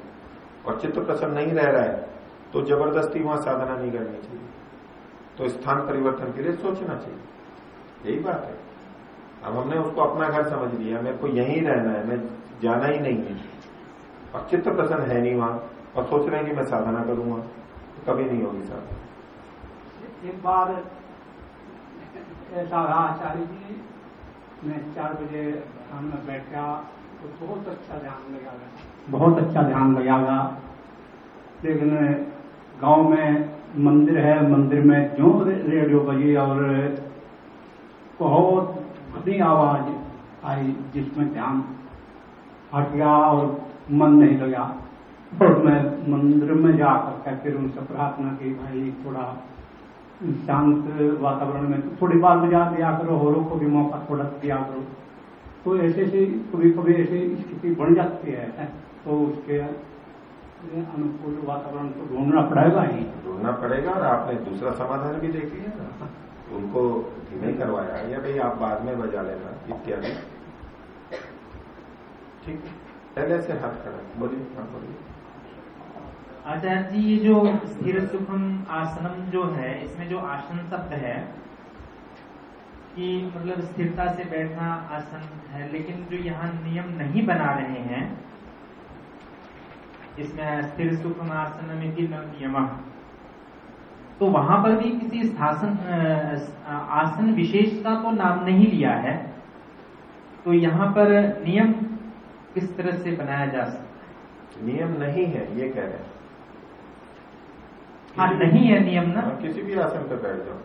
और चित्त प्रसन्न नहीं रह रहा है तो ज़बरदस्ती वहाँ साधना नहीं करनी चाहिए। तो स्थान परिवर्तन के लिए सोचना चाहिए। यही बात है। अब हमने उसको अपना घर समझ लिया। मेरे को यहीं रहना है, मैं जाना ही नहीं है। और चित्त प्रसन्न है नहीं वहाँ, और सोच रहे हैं कि मैं साधना करूँगा तो कभी नहीं होगी साधना। एक बार ऐसा रहा आचार्य जी मैं चार बजे शाम में बैठा तो बहुत अच्छा ध्यान लगा बहुत अच्छा ध्यान लगागा लेकिन गाँव में मंदिर है मंदिर में जो रेडियो बजी और बहुत घनी आवाज़ आई जिसमें ध्यान हट गया और मन नहीं लगा। और मैं मंदिर में जाकर के फिर उनसे प्रार्थना की भाई थोड़ा शांत वातावरण में तो थोड़ी बार बजा दिया करो होरों को भी मौका थोड़ा दिया करो। तो ऐसे ऐसे कभी कभी ऐसी स्थिति बन जाती है तो उसके अनुकूल वातावरण को ढूंढना पड़ेगा ही। ढूंढना पड़ेगा और आपने दूसरा समाधान भी देख लिया ना। उनको धीमे करवाया या भाई आप बाद में बजा लेना इत्यादि। ठीक। पहले से हाथ खड़ा बोलिए हाँ बोलिए। आचार्य जी, ये जो स्थिर सुखम आसनम जो है, इसमें जो आसन शब्द है, कि मतलब स्थिरता से बैठना आसन है, लेकिन जो यहाँ नियम नहीं बना रहे हैं, इसमें स्थिर सुखम आसन में नियम। तो वहाँ पर भी किसी शासन आसन विशेष का तो नाम नहीं लिया है तो यहाँ पर नियम किस तरह से बनाया जा सकता है? नियम नहीं है, ये कह रहे हैं। हाँ नहीं है नियम ना। हाँ, किसी भी आसन पर बैठ जाओ।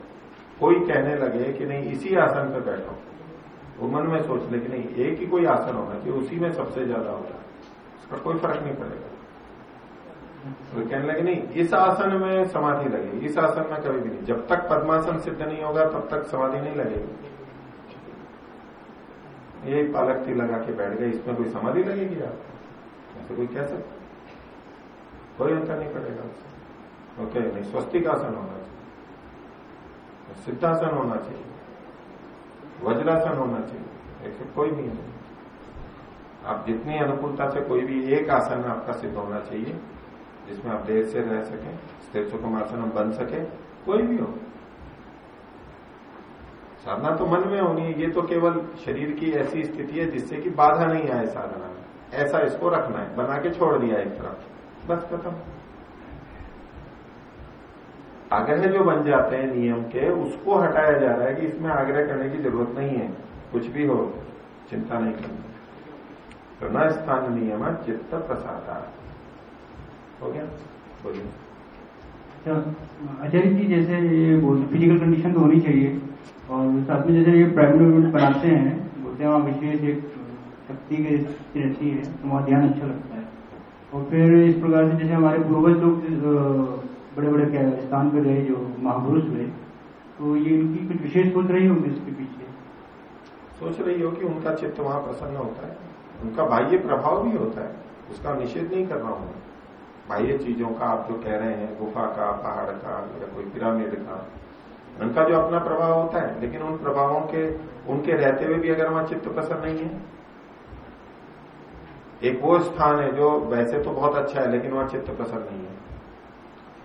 कोई कहने लगे कि नहीं इसी आसन पर बैठो। वो मन में सोच ले कि नहीं एक ही कोई आसन होगा चाहिए उसी में सबसे ज़्यादा होगा इसका कोई फ़र्क नहीं पड़ेगा। तो कहने लगे नहीं इस आसन में समाधि लगेगी इस आसन में कभी भी नहीं। जब तक पद्मासन सिद्ध नहीं होगा तब तक समाधि नहीं लगेगी। एक पालक थी लगा के बैठ गए इसमें कोई समाधि लगेगी आप ऐसे कोई कह सकता कोई अंतर नहीं पड़ेगा उससे। ओके, नहीं स्वस्तिक आसन होना चाहिए। सिद्धासन होना चाहिए। वज्रासन होना चाहिए। ऐसे कोई भी नहीं। आप जितनी अनुकूलता से कोई भी एक आसन आपका सिद्ध होना चाहिए, जिसमें आप देर से रह सके, स्थिर सुखम आसन हम बन सके, कोई भी हो। साधना तो मन में होनी है, ये तो केवल शरीर की ऐसी स्थिति है जिससे कि बाधा नहीं आए साधना में। ऐसा इसको रखना है, बना के छोड़ दिया एक तरफ़। बस खत्म। आग्रह जो बन जाते हैं नियम के, उसको हटाया जा रहा है कि इसमें आग्रह करने की ज़रूरत नहीं है। कुछ भी हो, चिंता नहीं करनी। तो न स्थान नियम चित्त प्रसादा। हो गया? बोलिए। आचार्य जी, जैसे ये फ़िज़िकल कंडीशन तो होनी चाहिए, और साथ में जैसे ये मूवमेंट बनाते हैं, बोलते हैं वहाँ विशेष एक शक्ति की रहती है तो वहाँ ध्यान अच्छा लगता है। और फिर इस प्रकार से जैसे हमारे पूर्वज लोग बड़े बड़े स्थान पर रहे जो महापुरुष हुए तो ये इनकी कुछ विशेष सोच रही होगी इसके पीछे? सोच रही हो कि उनका चित्त वहाँ प्रसन्न होता है। उनका बाह्य प्रभाव भी होता है। उसका निषेध नहीं कर रहा हूँ बाह्य चीज़ों का आप जो कह रहे हैं, गुफा का, पहाड़ का, या कोई पिरामिड का, उनका जो अपना प्रभाव होता है। लेकिन उन प्रभावों के, उनके रहते हुए भी अगर वहाँ चित्त प्रसन्न नहीं है? एक वो स्थान है जो वैसे तो बहुत अच्छा है, लेकिन वहाँ चित्त प्रसन्न नहीं है।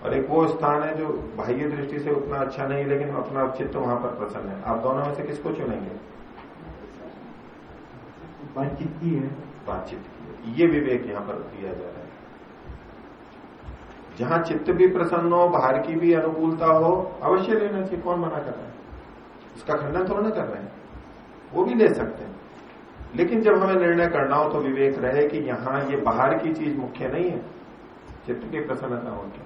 और एक वो स्थान है जो बाह्य दृष्टि से उतना अच्छा नहीं लेकिन अपना चित्त वहाँ पर प्रसन्न है। आप दोनों में से किसको चुनेंगे? बातचीत की है। बातचीत की ये विवेक यहाँ पर दिया जा रहा है। जहाँ चित्त भी प्रसन्न हो बाहर की भी अनुकूलता हो अवश्य लेना चाहिए। कौन मना कर रहा है? उसका खंडन थोड़ा ना कर रहे हैं। वो भी ले सकते हैं। लेकिन जब हमें निर्णय करना हो तो विवेक रहे कि यहाँ ये बाहर की चीज़ मुख्य नहीं है। चित्त की प्रसन्नता होगी।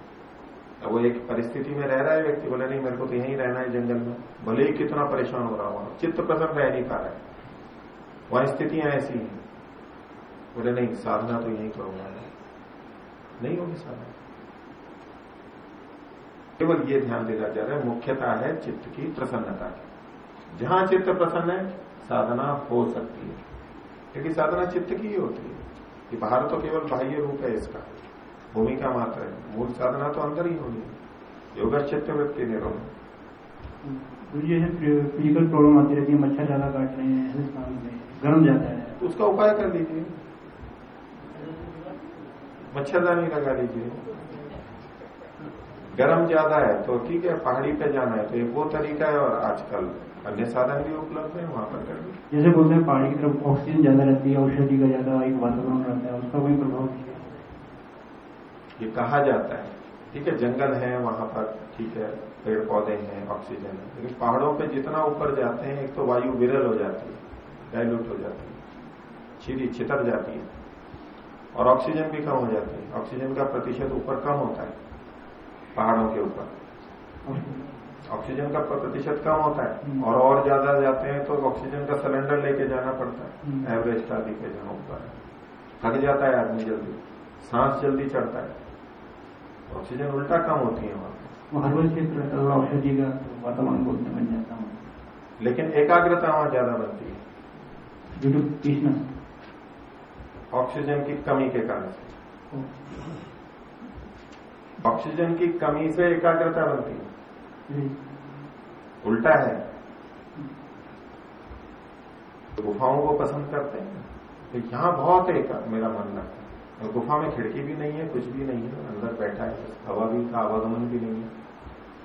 अब वो एक परिस्थिति में रह रहा है, व्यक्ति बोले, नहीं, मेरे को तो यहीं रहना है जंगल में। भले ही कितना परेशान हो रहा हो चित्त प्रसन्न रह नहीं पा रहा है। वहाँ स्थितियाँ ऐसी हैं। बोले, नहीं, साधना तो यही करूँगा नहीं होगी साधना। केवल ये ध्यान देना जा रहा है, मुख्यता है चित्त की प्रसन्नता की। जहाँ चित्त प्रसन्न है, साधना हो सकती है। क्योंकि साधना चित्त की ही होती है। कि बाहर तो केवल बाह्य रूप है इसका। भूमिका मात्र है। मूल साधना तो अंदर ही होनी है। योग चित्त वृत्ति निरोध जैसे फ़िज़िकल प्रॉब्लम आती रहती है मच्छर ज़्यादा काट रहे हैं गर्म जाता है। तो उसका उपाय कर लीजिए। मच्छरदानी लगा लीजिए। गर्म ज़्यादा है तो ठीक है पहाड़ी पे जाना है तो एक वो तरीका है और आजकल अन्य साधन भी उपलब्ध है वहाँ पर कर लीजिए। जैसे बोलते हैं पहाड़ी की तरफ़ ऑक्सीजन ज़्यादा रहती है औषधि का ज़्यादा एक वातावरण रहता है उसका कोई प्रभाव नहीं ये कहा जाता है ठीक है, जंगल है, वहाँ पर ठीक है पेड़ पौधे हैं, ऑक्सीजन है लेकिन पहाड़ों पे जितना ऊपर जाते हैं, एक तो वायु विरल हो जाती है डायल्यूट हो जाती है छिरी छितर जाती है, और ऑक्सीजन भी कम हो जाती है ऑक्सीजन का प्रतिशत ऊपर कम होता है, पहाड़ों के ऊपर ऑक्सीजन का प्रतिशत कम होता है। और और ज़्यादा जाते हैं तो ऑक्सीजन का सिलेंडर लेके जाना पड़ता है। एवरेज शादी पे जहाँ ऊपर थक जाता है आदमी जल्दी, सांस जल्दी चढ़ता है ऑक्सीजन उल्टा कम होती है वहाँ। हर्बल क्षेत्र औषधि का वातावरण बोलते बन जाता हूँ। लेकिन एकाग्रता वहाँ ज़्यादा बनती है। ड्यू ऑक्सीजन की कमी के कारण से। ऑक्सीजन की कमी से एकाग्रता बनती है। उल्टा है। गुफाओं को पसंद करते हैं। तो यहाँ बहुत एक मेरा मन लगता है। और गुफा में खिड़की भी नहीं है, कुछ भी नहीं है, अंदर बैठा है, हवा भी का आवागमन भी नहीं है।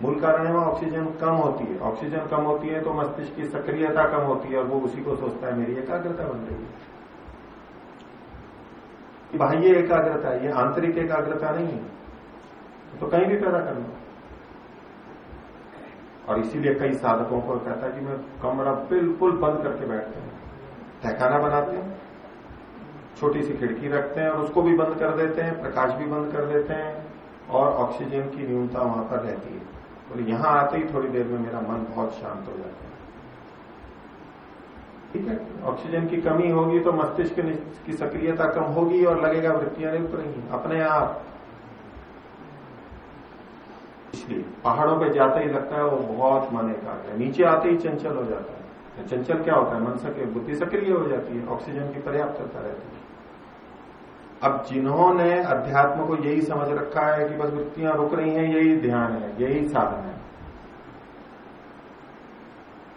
मूल कारण है वहाँ ऑक्सीजन कम होती है। ऑक्सीजन कम होती है तो मस्तिष्क की सक्रियता कम होती है और वो उसी को सोचता है, मेरी एकाग्रता बन रही है। बाह्य एकाग्रता है, ये आंतरिक एकाग्रता नहीं है तो कहीं भी पैदा करना। और इसीलिए कई साधकों को कहता है कि मैं कमरा बिल्कुल बंद करके बैठते हैं। ठहकाना बनाते हैं। छोटी सी खिड़की रखते हैं और उसको भी बंद कर देते हैं, प्रकाश भी बंद कर देते हैं और ऑक्सीजन की न्यूनता वहाँ पर रहती है। और यहाँ आते ही थोड़ी देर में मेरा मन बहुत शांत हो जाता है। ठीक है, ऑक्सीजन की कमी होगी तो मस्तिष्क की सक्रियता कम होगी और लगेगा वृत्तियाँ नहीं उतरेंगी अपने आप। इसलिए पहाड़ों पे जाते ही लगता है वो बहुत मन एकाग्र है, नीचे आते ही चंचल हो जाता है। चंचल क्या होता है? मन सके बुद्धि सक्रिय हो जाती है, ऑक्सीजन की पर्याप्तता रहती है। अब जिन्होंने अध्यात्म को यही समझ रखा है कि बस वृत्तियाँ रुक रही हैं, यही ध्यान है, यही साधन है।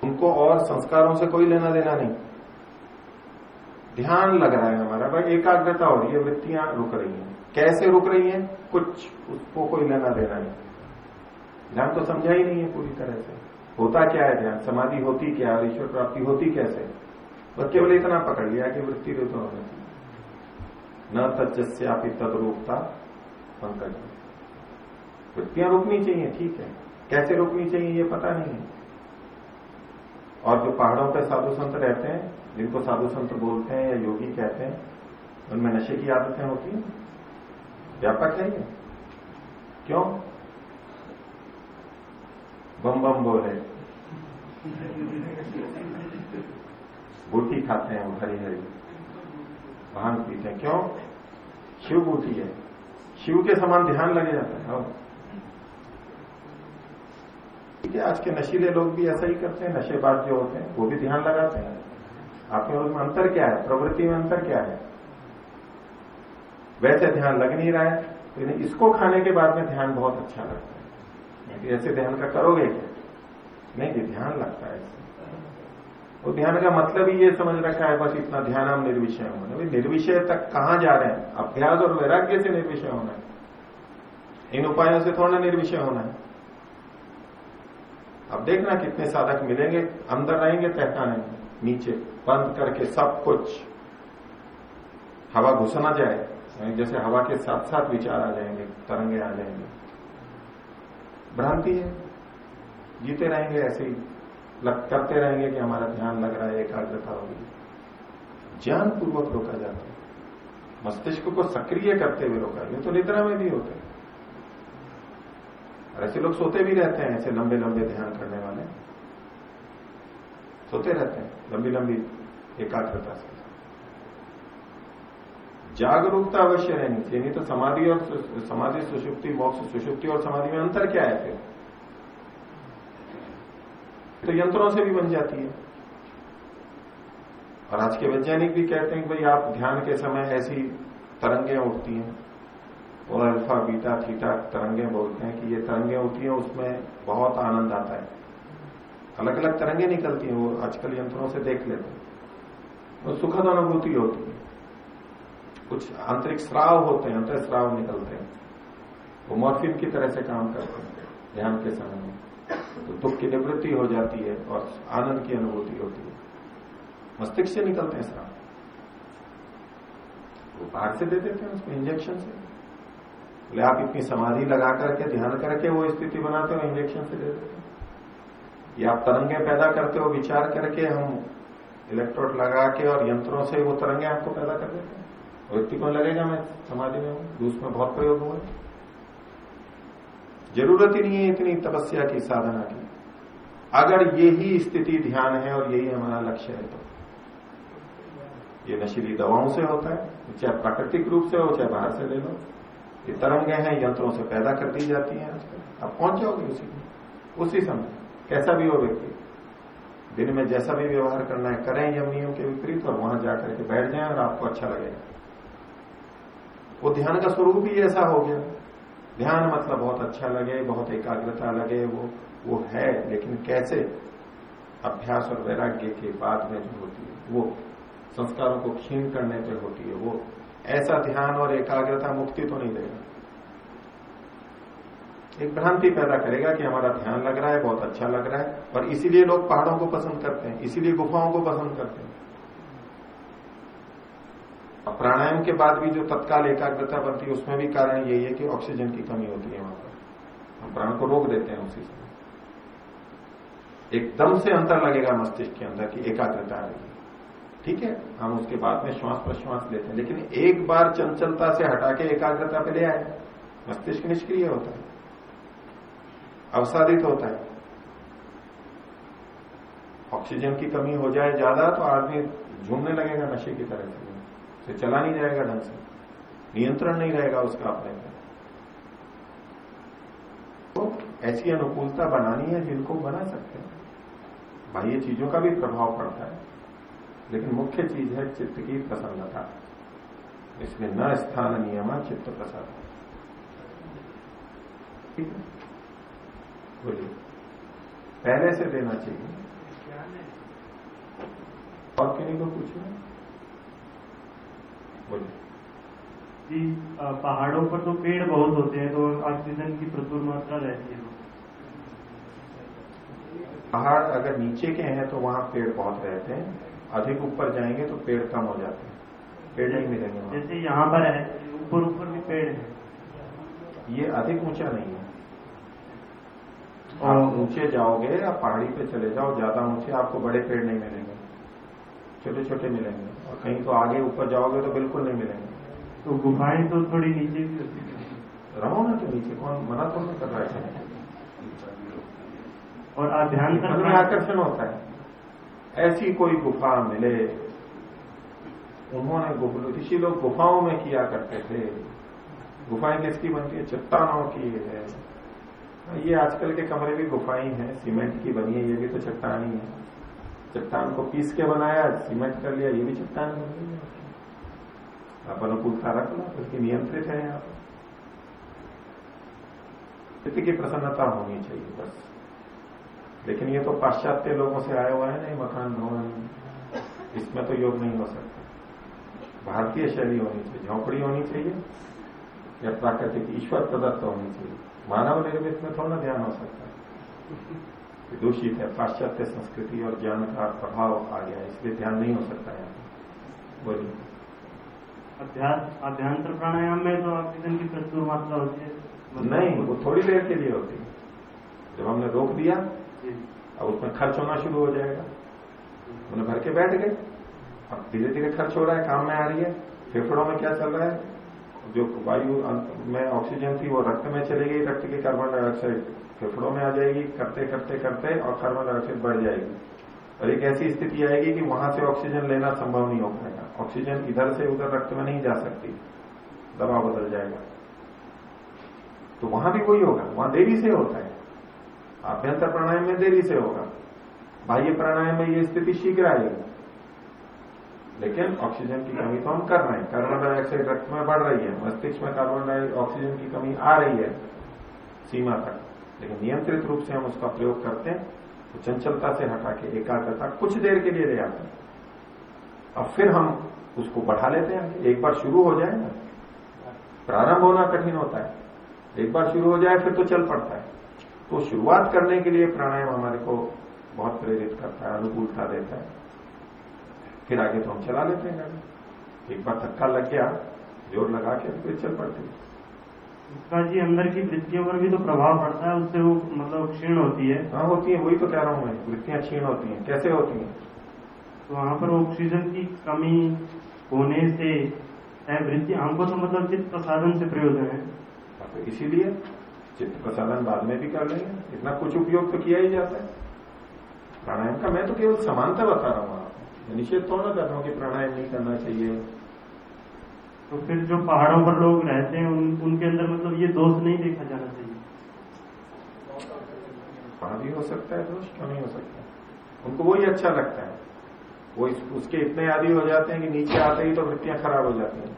उनको और संस्कारों से कोई लेना देना नहीं। ध्यान लग रहा है हमारा, भाई एकाग्रता हो रही है वृत्तियाँ रुक रही हैं। कैसे रुक रही हैं? कुछ उसको कोई लेना देना नहीं। ध्यान तो समझा ही नहीं है पूरी तरह से। होता क्या है ध्यान? समाधि होती क्या है? ईश्वर प्राप्ति होती कैसे? बस केवल इतना पकड़ लिया कि वृत्ति रुद्ध होना चाहिए। न तजस्यापि तदरूपता पंकज वृत्तियाँ रुकनी चाहिए, ठीक है। कैसे रुकनी चाहिए, ये पता नहीं है। और जो पहाड़ों पर साधु संत रहते हैं, जिनको साधु संत बोलते हैं या योगी कहते हैं, उनमें नशे की आदतें होती हैं। व्यापक है क्यों? बम बम बोले बूटी खाते हैं वो हरी हरी भाँग पीते हैं। क्यों? शिव बूटी है। शिव के समान ध्यान लगे जाता है। ठीक है, आज के नशीले लोग भी ऐसा ही करते हैं, नशेबाज जो होते हैं, वो भी ध्यान लगाते हैं। आपके उसमें अंतर क्या है? प्रवृत्ति में अंतर क्या है? वैसे ध्यान लग नहीं रहा है, लेकिन इसको खाने के बाद में ध्यान बहुत अच्छा लगता है। ऐसे ध्यान का करोगे नहीं जी ध्यान लगता है इससे। वो ध्यान का मतलब ही ये समझ रखा है बस इतना ध्यान हम निर्विषय होने भाई निर्विषय तक कहाँ जा रहे हैं? अभ्यास और वैराग्य से निर्विषय होना है। इन उपायों से थोड़ा निर्विषय होना है। अब देखना कितने साधक मिलेंगे, अंदर रहेंगे में नीचे, बंद करके सब कुछ। हवा घुसना जाए जैसे हवा के साथ साथ विचार आ जाएँगे, तरंगे आ जाएँगे। भ्रांति है। जीते रहेंगे ऐसे ही। लग, करते रहेंगे कि हमारा ध्यान लग रहा है एकाग्रता होगी। ज्ञान पूर्वक रोका जाता है। मस्तिष्क को सक्रिय करते हुए रोका ये तो निद्रा में भी होते हैं। ऐसे लोग सोते भी रहते हैं ऐसे लंबे लंबे ध्यान करने वाले। सोते रहते हैं लंबी लंबी एकाग्रता से। जागरूकता अवश्य रहनी चाहिए नहीं तो समाधि और समाधि सुषुप्ति मोक्ष सुषुप्ति और समाधि में अंतर क्या है फिर? तो यंत्रों से भी बन जाती है। और आज के वैज्ञानिक भी कहते हैं कि भाई आप ध्यान के समय ऐसी तरंगे उठती हैं। और अल्फ़ा बीटा थीटा तरंगे बोलते हैं कि ये तरंगे उठती हैं, उसमें बहुत आनंद आता है। अलग अलग तरंगे निकलती हैं, वो आजकल यंत्रों से देख लेते हैं। तो सुखद अनुभूति होती है। कुछ आंतरिक श्राव होते हैं अंतर श्राव निकलते हैं। वो मॉर्फिन की तरह से काम करते हैं, ध्यान के समय में। तो दुख की निवृत्ति हो जाती है और आनंद की अनुभूति होती है। मस्तिष्क से निकलते हैं श्राव वो बाहर से दे देते हैं उसको इंजेक्शन से। बोले, आप इतनी समाधि लगा करके, ध्यान करके वो स्थिति बनाते हो इंजेक्शन से दे देते हैं। या आप तरंगे पैदा करते हो, विचार करके हम इलेक्ट्रोड लगा के और यंत्रों से वो तरंगे आपको पैदा कर देते हैं। व्यक्ति को लगेगा, मैं समाधि में हूँ उसमें बहुत प्रयोग हुआ ज़रूरत ही नहीं है इतनी तपस्या की, साधना की। अगर यही स्थिति ध्यान है और यही हमारा लक्ष्य है तो। ये नशीली दवाओं से होता है, चाहे प्राकृतिक रूप से हो, चाहे बाहर से ले लो। ये तरंगे हैं, यंत्रों से पैदा कर दी जाती हैं आजकल। आप पहुँच जाओगे उसी में, उसी समय। कैसा भी हो व्यक्ति, दिन में जैसा भी व्यवहार करना है, करें यम नियम के विपरीत और वहाँ जाकर के बैठ जाए और आपको अच्छा लगेगा। वो ध्यान का स्वरूप ही ऐसा हो गया। ध्यान मतलब बहुत अच्छा लगे, बहुत एकाग्रता लगे, वो वो है, लेकिन कैसे? अभ्यास और वैराग्य के बाद में जो होती है, वो संस्कारों को क्षीण करने पर होती है, वो ऐसा ध्यान और एकाग्रता मुक्ति तो नहीं देगा। एक भ्रांति पैदा करेगा कि हमारा ध्यान लग रहा है, बहुत अच्छा लग रहा है, और इसीलिए लोग पहाड़ों को पसंद करते हैं, इसीलिए गुफाओं को पसंद करते हैं। प्राणायाम के बाद भी जो तत्काल एकाग्रता बनती है, उसमें भी कारण यही है कि ऑक्सीजन की कमी होती है वहाँ पर। हम प्राण को रोक देते हैं उसी समय एकदम से अंतर लगेगा मस्तिष्क के अंदर की एकाग्रता आ आएगी ठीक है? हम उसके बाद में श्वास प्रश्वास लेते हैं। लेकिन एक बार चंचलता से हटा के एकाग्रता पे ले आए, मस्तिष्क निष्क्रिय होता है। अवसादित होता है। ऑक्सीजन की कमी हो जाए ज़्यादा तो आदमी झूमने लगेगा नशे की तरह से। से चला नहीं जाएगा ढंग से। नियंत्रण नहीं रहेगा उसका अपने तो ऐसी अनुकूलता बनानी है जिनको बना सकते हैं। बाह्य चीज़ों का भी प्रभाव पड़ता है। लेकिन मुख्य चीज़ है चित्त की प्रसन्नता। इसमें न स्थान नियम, चित्त प्रसाद ठीक है? बोलिए। पहले से देना चाहिए। और किन्हीं को पूछना बोलिए जी पहाड़ों पर तो पेड़ बहुत होते हैं तो ऑक्सीजन की प्रचुर मात्रा रहती है। पहाड़ अगर नीचे के हैं तो वहाँ पेड़ बहुत रहते हैं। अधिक ऊपर जाएँगे तो पेड़ कम हो जाते हैं। पेड़ नहीं मिलेंगे जैसे यहाँ पर है ऊपर ऊपर भी पेड़ है। ये अधिक ऊँचा नहीं है। आप ऊँचे जाओगे आप पहाड़ी पे चले जाओ ज़्यादा ऊँचे आपको बड़े पेड़ नहीं मिलेंगे। छोटे छोटे मिलेंगे। और कहीं तो आगे ऊपर जाओगे तो बिल्कुल नहीं मिलेंगे। तो गुफाएँ तो थोड़ी नीचे भी होती है। रहो ना तो नीचे कौन मना तो नहीं कर रहा है और अध्यान में आकर्षण होता है। ऐसी कोई गुफा मिले उन्होंने ऋषि लोग गुफाओं में किया करते थे। गुफाएँ किसकी बनती है? चट्टानों की है ये आजकल के कमरे भी गुफाएँ हैं सीमेंट की बनी है ये भी तो चट्टान ही है। चट्टान को पीस के बनाया, सीमेंट कर लिया, ये भी चट्टान बन गई आप अनुकूलता रख लो, उसकी नियंत्रित है यहाँ स्थिति की प्रसन्नता होनी चाहिए, बस। लेकिन ये तो पाश्चात्य लोगों से आया हुआ है, नहीं मकान भवन इसमें तो योग नहीं हो सकता। भारतीय शैली होनी चाहिए, झोंपड़ी होनी चाहिए, या प्राकृतिक ईश्वर प्रदत्त होनी चाहिए। मानव निर्मित में थोड़ा ध्यान हो सकता है। दूषित है पाश्चात्य संस्कृति और ज्ञान का प्रभाव आ गया इसलिए ध्यान नहीं हो सकता है बोलिए। अध्यांतर प्राणायाम में तो ऑक्सीजन की प्रचुर मात्रा होती है। नहीं वो थोड़ी देर के लिए होती है। जब हमने रोक दिया अब उसमें खर्च होना शुरू हो जाएगा। उन्हें भर के बैठ गए। अब धीरे धीरे खर्च हो रहा है काम में आ रही है। फेफड़ों में क्या चल रहा है? जो वायु में ऑक्सीजन थी वो रक्त में चली गई रक्त की कार्बन डाइऑक्साइड। फेफड़ों में आ जाएगी, करते करते करते और कार्बन डाइऑक्साइड बढ़ जाएगी। और एक ऐसी स्थिति आएगी कि वहाँ से ऑक्सीजन लेना संभव नहीं हो पाएगा। ऑक्सीजन इधर से उधर रक्त में नहीं जा सकती। दबाव बदल जाएगा। तो वहाँ भी वही होगा। वहाँ देरी से होता है। आभ्यंतर प्राणायाम में देरी से होगा। बाह्य प्राणायाम में ये स्थिति शीघ्र आएगी। लेकिन ऑक्सीजन की कमी तो हम कर रहे हैं। कार्बन डाइऑक्साइड रक्त में बढ़ रही है। मस्तिष्क में कार्बन डाइऑक्साइड ऑक्सीजन की कमी आ रही है। सीमा तक। लेकिन नियंत्रित रूप से हम उसका प्रयोग करते हैं तो चंचलता से हटा के एकाग्रता कुछ देर के लिए ले आते हैं। अब फिर हम उसको बढ़ा लेते हैं, एक बार शुरू हो जाए ना, प्रारंभ होना कठिन होता है। एक बार शुरू हो जाए, फिर तो चल पड़ता है। तो शुरुआत करने के लिए प्राणायाम हमारे को बहुत प्रेरित करता है, अनुकूलता देता है। फिर आगे तो हम चला लेते हैं गाड़ी। एक बार धक्का लग गया, ज़ोर लगा के फिर चल पड़ती है। इसका जी अंदर की वृत्तियों पर भी तो प्रभाव पड़ता है उससे वो मतलब क्षीण होती है। हाँ होती है वही तो कह रहा हूँ मैं वृत्तियाँ क्षीण होती हैं। कैसे होती हैं? तो वहाँ पर ऑक्सीजन की कमी होने से वृत्ति। हमको तो मतलब चित्त प्रसादन से प्रयोजन है। तो इसीलिए चित्त प्रसादन बाद में भी कर लेंगे। इतना कुछ उपयोग तो किया ही जाता है। प्राणायाम का मैं तो केवल समानता बता रहा हूँ आपको। निषेध तो ना कर रहा हूँ कि प्राणायाम नहीं करना चाहिए। तो फिर जो पहाड़ों पर लोग रहते हैं उन, उनके अंदर मतलब ये दोष नहीं देखा जाना चाहिए। वहाँ भी हो सकता है दोष क्यों नहीं हो सकता? उनको वही अच्छा लगता है। वो इस, उसके इतने आदि हो जाते हैं कि नीचे आते ही तो वृत्तियाँ खराब हो जाती हैं।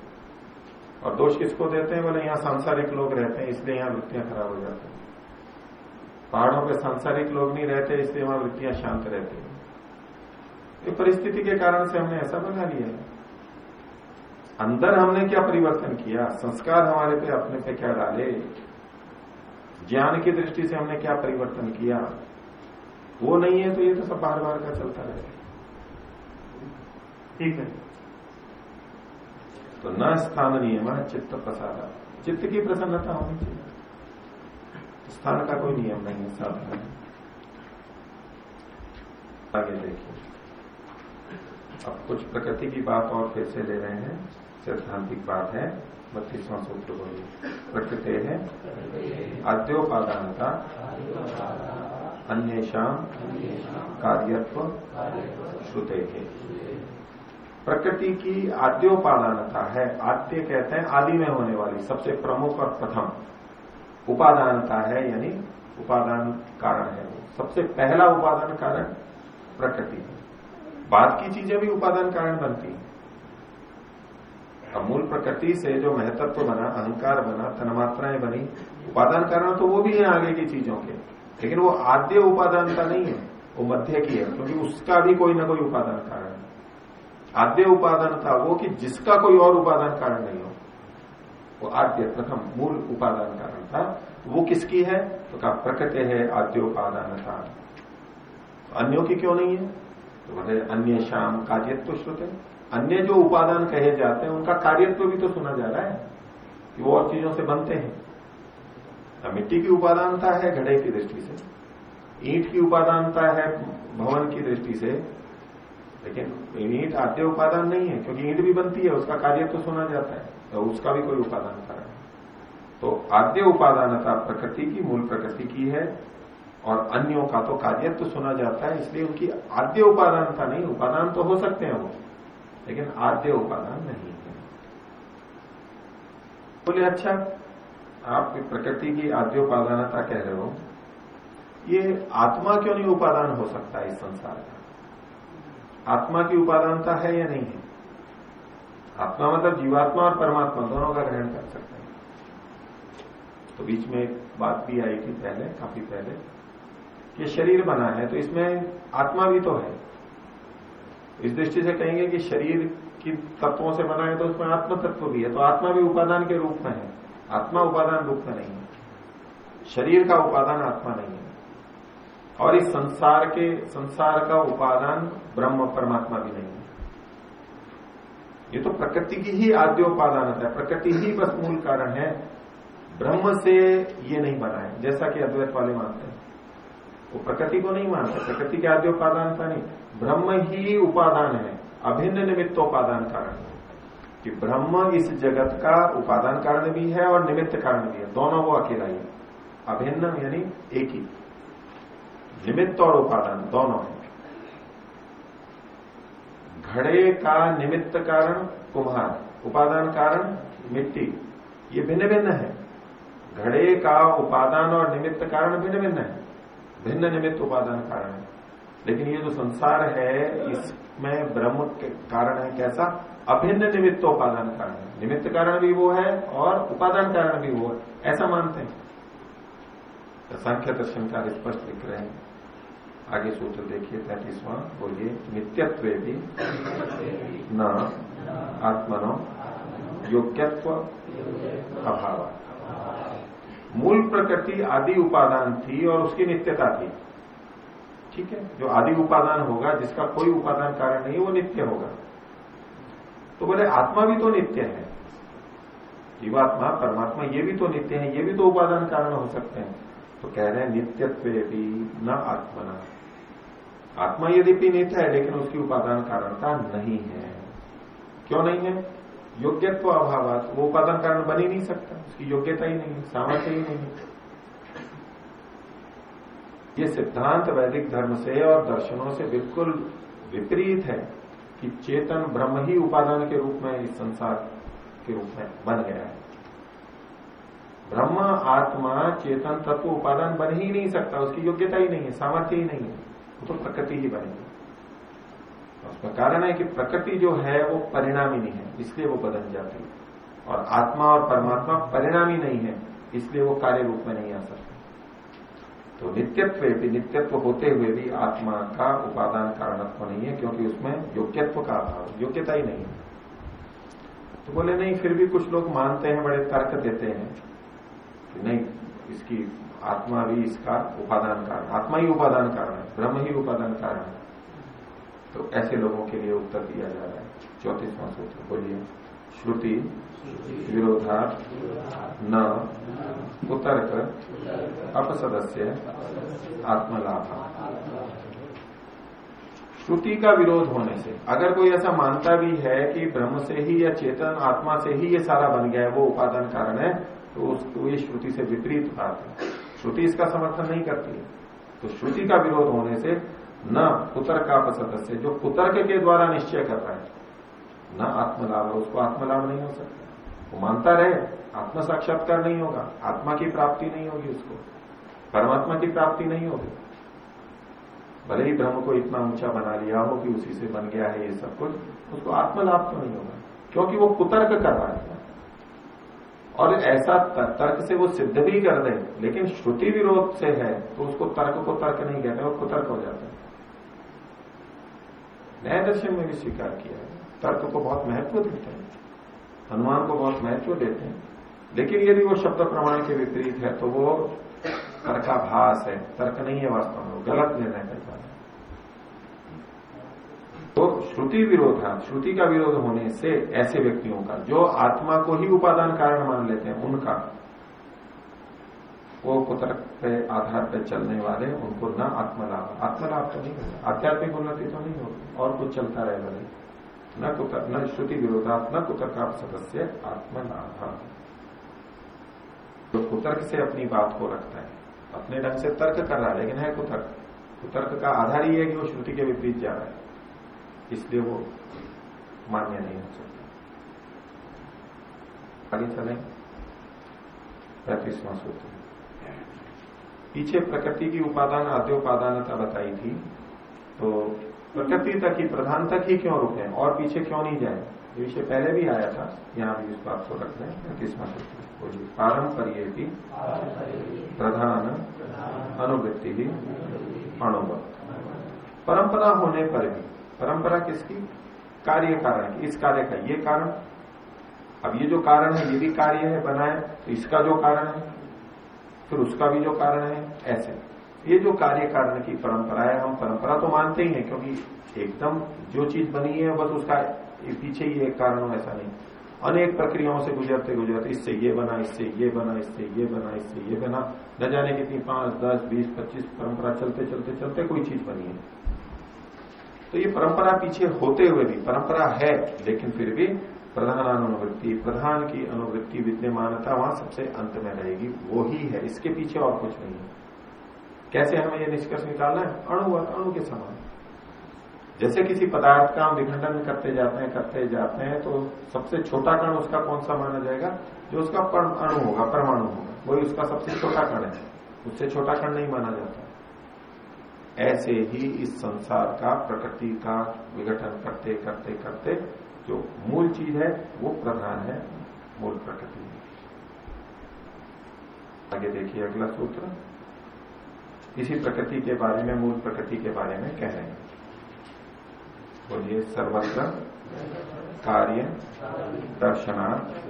और दोष किसको देते हैं? बोले यहाँ सांसारिक लोग रहते हैं इसलिए यहाँ वृत्तियाँ खराब हो जाती हैं। पहाड़ों पे सांसारिक लोग नहीं रहते इसलिए वहाँ वृत्तियाँ शांत रहती हैं। ये परिस्थिति के कारण से हमने ऐसा बना लिया है। अंदर हमने क्या परिवर्तन किया? संस्कार हमारे पे अपने पे क्या डाले? ज्ञान की दृष्टि से हमने क्या परिवर्तन किया? वो नहीं है तो ये तो सब बार बार का चलता रहेगा ठीक है। तो न स्थान नियम है चित्त प्रसाद। चित्त की प्रसन्नता होनी चाहिए। स्थान का कोई नियम नहीं है साधन। आगे देखिए। अब कुछ प्रकृति की बात और फिर से ले रहे हैं। सैद्धांतिक बात है, बत्तीसवां सूत्र बोलिए। प्रकृति है, आद्योपादानता अन्येषाम कार्यत्व, श्रुते है प्रकृति की आद्योपादानता है, आद्य कहते हैं आदि में होने वाली सबसे प्रमुख और प्रथम। उपादानता है, यानी उपादान कारण है वो। सबसे पहला उपादान कारण प्रकृति है। बाद की चीज़ें भी उपादान कारण बनती हैं। अब मूल प्रकृति से जो महत्व बना, अहंकार बना, तन्मात्राएँ बनी, उपादान कारण तो वो भी है आगे की चीज़ों के। लेकिन वो आद्य उपादानता नहीं है, वो मध्य की है, क्योंकि उसका भी कोई ना कोई उपादान कारण है। आद्य उपादान था वो कि जिसका कोई और उपादान कारण नहीं हो। वो आद्य प्रथम मूल उपादान कारण था। वो किसकी है? तो कहा प्रकृति है, आद्य उपादान था। अन्यों की क्यों नहीं है? तो बोले अन्य शाम कार्यत्व श्रुते। अन्य जो उपादान कहे जाते हैं, उनका कार्यत्व भी तो सुना जा रहा है कि वो और चीज़ों से बनते हैं। मिट्टी की उपादानता है घड़े की दृष्टि से, ईंट की उपादानता है भवन की दृष्टि से, लेकिन ईंट आद्य उपादान नहीं है, क्योंकि ईंट भी बनती है, उसका कार्य तो सुना जाता है तो उसका भी कोई उपादान कारण है। तो आद्य उपादानता प्रकृति की, मूल प्रकृति की है, और अन्यों का तो कार्य तो सुना जाता है, इसलिए उनकी आद्य उपादानता नहीं, उपादान तो हो सकते हैं वो। लेकिन आद्य उपादान नहीं है। बोले अच्छा आप प्रकृति की आद्य उपादानता कह रहे हो। ये आत्मा क्यों नहीं उपादान हो सकता इस संसार का? आत्मा की उपादानता है या नहीं है? आत्मा मतलब जीवात्मा और परमात्मा, दोनों का ग्रहण कर सकते हैं। तो बीच में एक बात भी आई थी पहले, काफ़ी पहले, कि शरीर बना है तो इसमें आत्मा भी तो है। इस दृष्टि से कहेंगे कि शरीर की तत्वों से बना है तो उसमें आत्म तत्व भी है। तो आत्मा भी उपादान के रूप में है। आत्मा उपादान रूप में नहीं है। शरीर का उपादान आत्मा नहीं है। और इस संसार के, संसार का उपादान ब्रह्म परमात्मा भी नहीं है। ये तो प्रकृति की ही आद्योपादान है। प्रकृति ही बस मूल कारण है। ब्रह्म से ये नहीं बना है, जैसा कि अद्वैत वाले मानते हैं। वो प्रकृति को नहीं मानते। प्रकृति के आद्य उपादान का नहीं। ब्रह्म ही उपादान है, अभिन्न निमित्त उपादान कारण है। कि ब्रह्म इस जगत का उपादान कारण भी है और निमित्त कारण भी है, दोनों वो अकेला ही अभिन्न यानी एक ही। निमित्त और उपादान दोनों है। घड़े का निमित्त कारण कुम्हार, उपादान कारण मिट्टी। ये भिन्न भिन्न है। घड़े का उपादान और निमित्त कारण भिन्न भिन्न है। भिन्न निमित्त उपादान कारण है। लेकिन ये जो संसार है, इसमें ब्रह्म के कारण है कैसा? अभिन्न निमित्त उपादान कारण है। निमित्त कारण भी वो है और उपादान कारण भी वो है। ऐसा मानते हैं। तो सांख्य दर्शन का स्पष्ट लिख रहे हैं। आगे सूत्र देखिए, तैतीसवां बोलिए नित्यत्व भी न आत्मनो योग्यत्व अभाव। मूल प्रकृति आदि उपादान थी और उसकी नित्यता थी। ठीक है? जो आदि उपादान होगा, जिसका कोई उपादान कारण नहीं, वो नित्य होगा। तो बोले, आत्मा भी तो नित्य है। जीवात्मा, परमात्मा, ये भी तो नित्य है, ये भी तो उपादान कारण हो सकते हैं। तो कह रहे हैं नित्यत्व भी न आत्मना। आत्मा यद्यपि नित्य है, लेकिन उसकी उपादान कारणता नहीं है। क्यों नहीं है? योग्यत्व अभाव वो उपादान कारण बन ही नहीं सकता। उसकी योग्यता ही नहीं है, सामर्थ्य ही नहीं है। ये सिद्धांत वैदिक धर्म से और दर्शनों से बिल्कुल विपरीत है कि चेतन ब्रह्म ही उपादान के रूप में इस संसार के रूप में बन गया है। ब्रह्म, आत्मा, चेतन, तत्व, उपादान बन ही नहीं सकता, उसकी योग्यता ही नहीं है, सामर्थ्य ही नहीं है तो प्रकृति ही बनेगी। उसका कारण है कि प्रकृति जो है, वो परिणामी नहीं है, इसलिए वो बदल जाती है। और आत्मा और परमात्मा परिणामी नहीं है, इसलिए वो कार्य रूप में नहीं आ सकते। तो नित्यत्व भी, नित्यत्व होते हुए भी आत्मा का उपादान कारणत्व नहीं है, क्योंकि उसमें योग्यत्व का अभाव योग्यता ही नहीं है। तो बोले, नहीं, फिर भी कुछ लोग मानते हैं, बड़े तर्क देते हैं कि नहीं, इसकी आत्मा भी इसका उपादान कारण, आत्मा ही उपादान कारण है, ब्रह्म ही उपादान कारण है। तो ऐसे लोगों के लिए उत्तर दिया जा रहा है। चौतीसवां सूत्र, बोलिए, श्रुति विरोधा, न कुतर्क अपसदस्य, आत्मलाभ। श्रुति का विरोध होने से, अगर कोई ऐसा मानता भी है कि ब्रह्म से ही या चेतन, आत्मा से ही ये सारा बन गया है, वो उपादान कारण है तो उसको ये श्रुति से विपरीत बात है। श्रुति इसका समर्थन नहीं करती है। तो श्रुति का विरोध होने से, न कुतर्क का सदस्य जो कुतर्क के द्वारा निश्चय कर रहा है, न आत्मलाभ, उसको आत्मलाभ नहीं हो सकता। वो मानता रहे, आत्म साक्षात्कार नहीं होगा, आत्मा की प्राप्ति नहीं होगी उसको, परमात्मा की प्राप्ति नहीं होगी। भले ही ब्रह्म को इतना ऊँचा बना लिया हो कि उसी से बन गया है ये सब कुछ, उसको आत्मलाभ तो नहीं होगा, क्योंकि वो कुतर्क कर रहा है। और ऐसा तर्क से वो सिद्ध भी कर दे, लेकिन श्रुति विरोध से है तो उसको तर्क को तर्क नहीं कहते, वो कुतर्क हो जाता है। नए दर्शन में भी स्वीकार किया है। तर्क को बहुत महत्व देते हैं। हनुमान को बहुत महत्व देते हैं। लेकिन यदि वो शब्द प्रमाण के विपरीत है तो वो तर्काभास है। तर्क नहीं है वास्तव में गलत निर्णय करता है। तो श्रुति विरोध, है, श्रुति का विरोध होने से ऐसे व्यक्तियों का, जो आत्मा को ही उपादान कारण मान लेते हैं, उनका, वो कुतर्क पे आधार पे चलने वाले, उनको ना आत्मलाभ। आत्मलाभ तो नहीं होगा। आध्यात्मिक उन्नति तो नहीं होगी, और कुछ चलता रहेगा नहीं। न कुतर, न श्रुति विरोधात न कुतर्क सदस्य आत्मलाभ जो तो कुतर्क से अपनी बात को रखता है, अपने ढंग से तर्क कर रहा है, लेकिन है कुतर्क। कुतर्क का आधार ही है कि वो श्रुति के विपरीत जा रहा है। इसलिए वो मान्य नहीं हो सकता। आगे चले पैंतीसवां सूत्र पीछे प्रकृति की उपादान आद्योपादानता बताई थी तो प्रकृति तक ही, प्रधान तक ही क्यों रुके? और पीछे क्यों नहीं जाए? ये विषय पहले भी आया था। यहाँ भी इस बात को रख लें पैंतीसवां बोलिए। पारंपरिय प्रधान, अनुवृत्ति ही अणुवत परंपरा होने पर भी, परंपरा किसकी? कार्य कारण की। इस कार्य का ये कारण। अब ये जो कारण है, ये भी कार्य है बनाए तो इसका जो कारण है, फिर उसका भी जो कारण है, ऐसे। ये जो कार्य कारण की परंपरा है, हम परंपरा तो मानते ही हैं, क्योंकि एकदम जो चीज़ बनी है, बस उसका पीछे ही एक कारण हो ऐसा नहीं। अनेक प्रक्रियाओं से गुजरते गुजरते, इससे ये बना, इससे ये बना, इससे ये बना, इससे ये बना, न जाने कितनी, पाँच, दस, बीस, पच्चीस परंपरा चलते चलते चलते कोई चीज़ बनी है। तो ये परंपरा पीछे होते हुए भी, परंपरा है, लेकिन फिर भी प्रधान अनुवृत्ति, प्रधान की अनुवृत्ति, विद्यमानता वहाँ सबसे अंत में रहेगी, वो ही है, इसके पीछे और कुछ नहीं है। कैसे हमें यह निष्कर्ष निकालना है? अणु और अणु के समान। जैसे किसी पदार्थ का हम विखंडन करते जाते हैं, करते जाते हैं तो सबसे छोटा कण उसका कौन सा माना जाएगा? जो उसका अणु होगा, परमाणु होगा। वही उसका सबसे छोटा कण है। उससे छोटा कण नहीं माना जाता। ऐसे ही इस संसार का, प्रकृति का विघटन करते करते करते जो मूल चीज़ है, वो प्रधान है मूल प्रकृति। आगे देखिए अगला सूत्र। इसी प्रकृति के बारे में, मूल प्रकृति के बारे में कह रहे हैं। बोलिए, सर्वत्र कार्य, दर्शनार्थ,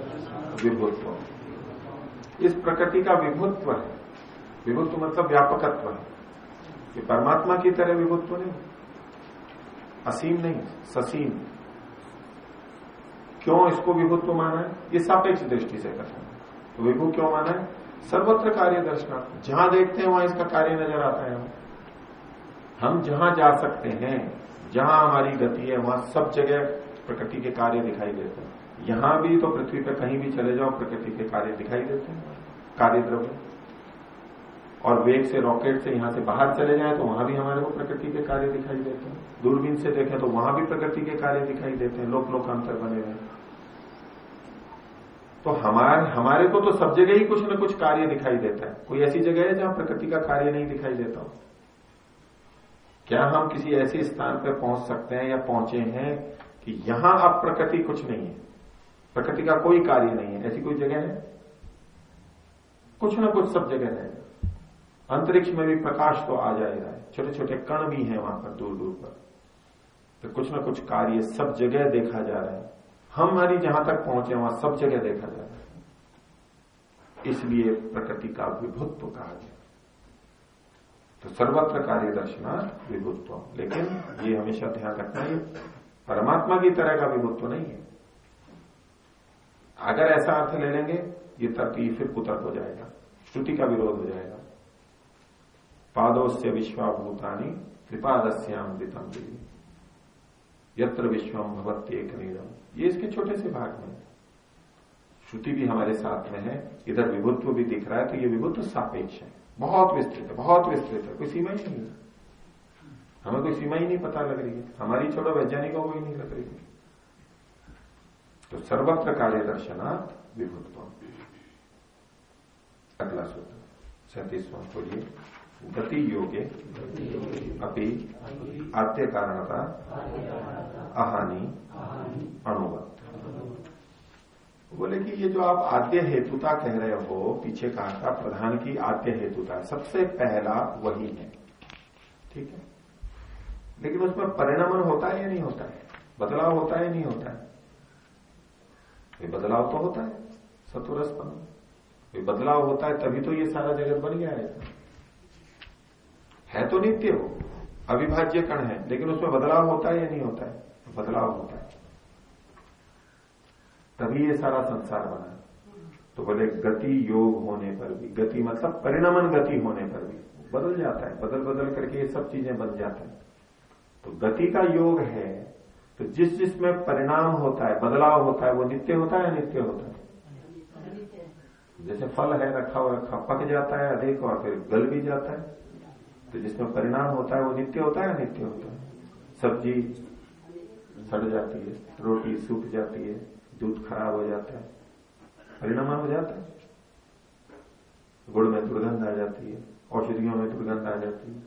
विभुत्व। इस प्रकृति का विभुत्व है। विभुत्व मतलब व्यापकत्व है। ये परमात्मा की तरह विभुत्व नहीं असीम नहीं, ससीम। क्यों इसको विभुत्व माना है? ये सापेक्ष दृष्टि से कथन है। तो विभु क्यों माना है? सर्वत्र कार्य दर्शन जहाँ देखते हैं, वहाँ इसका कार्य नज़र आता है। हम जहाँ जा सकते हैं, जहाँ हमारी गति है, वहाँ सब जगह प्रकृति के कार्य दिखाई देते हैं। यहाँ भी तो पृथ्वी पर कहीं भी चले जाओ, प्रकृति के कार्य दिखाई देते हैं। कार्य द्रव्य और वेग से, रॉकेट से यहाँ से बाहर चले जाए तो वहाँ भी हमारे को प्रकृति के कार्य दिखाई देते हैं। दूरबीन से देखें तो वहाँ भी प्रकृति के कार्य दिखाई देते हैं। लोक लोकांतर बने हुए तो हमारे हमारे को तो सब जगह ही कुछ न कुछ कार्य दिखाई देता है। कोई ऐसी जगह है जहाँ प्रकृति का कार्य नहीं दिखाई देता हो? क्या हम किसी ऐसे स्थान पर पहुँच सकते हैं या पहुँचे हैं कि यहाँ अब प्रकृति कुछ नहीं है? प्रकृति का कोई कार्य नहीं है। ऐसी कोई जगह है? कुछ ना कुछ सब जगह है। अंतरिक्ष में भी प्रकाश तो आ जाएगा। छोटे छोटे कण भी हैं वहाँ पर दूर दूर पर। तो कुछ ना कुछ कार्य सब जगह देखा जा रहा है। हमारी जहाँ तक पहुँचे, वहाँ सब जगह देखा जा रहा है। इसलिए प्रकृति का विभुत्व कहा गया। तो सर्वत्र कार्य दर्शना विभुत्व। लेकिन ये हमेशा ध्यान रखना है, परमात्मा की तरह का विभुत्व नहीं है। अगर ऐसा अर्थ ले लेंगे, ये तर्क फिर कुतर्क हो जाएगा, श्रुति का विरोध हो जाएगा। पादोस्य विश्वाभूतानी त्रिपादस्याम दितम यत्र विश्वम भवत्य एक नीरम ये इसके छोटे से भाग में श्रुति भी हमारे साथ में है। इधर विभुत्व भी दिख रहा है तो ये विभुत्व सापेक्ष है। बहुत विस्तृत है बहुत विस्तृत है कोई सीमा ही नहीं है। हमें कोई सीमा ही नहीं पता लग रही है। हमारी छोड़ो, वैज्ञानिकों को ही नहीं लग रही है। तो सर्वत्र कार्य दर्शनात् विभुत्व अगला सूत्र सैतीसवां खोलिए गति योगे अपि आद्य कारणता अहानि अणुवत। बोले कि ये जो आप आद्य हेतुता कह रहे हो, पीछे कहा था प्रधान की आद्य हेतुता, सबसे पहला वही है। ठीक है? लेकिन उसमें परिणमन होता है या नहीं होता है? बदलाव होता है या नहीं होता है? ये बदलाव तो होता है सतुरस्पन बदलाव होता है तभी तो ये सारा जगत बन गया है। है तो नित्य हो। अविभाज्य कण है, लेकिन उसमें बदलाव होता है या नहीं होता है? बदलाव होता है। तभी ये सारा संसार बना तो बोले गति योग होने पर भी, गति मतलब परिणमन गति होने पर भी, बदल जाता है। बदल बदल करके ये सब चीज़ें बन जाते हैं। तो गति का योग है तो जिस जिसमें परिणाम होता है, बदलाव होता है, वो नित्य होता है नित्य होता है? जैसे फल है, रखा हुआ रखा, पक जाता है, अधिक और फिर गल भी जाता है। तो जिसमें परिणाम होता है, वो नित्य होता है नित्य होता है? सब्ज़ी सड़ जाती है, रोटी सूख जाती है, दूध खराब हो जाता है, परिणाम हो जाता है? गुड़ में दुर्गंध आ जाती है, औषधियों में दुर्गंध आ जाती है।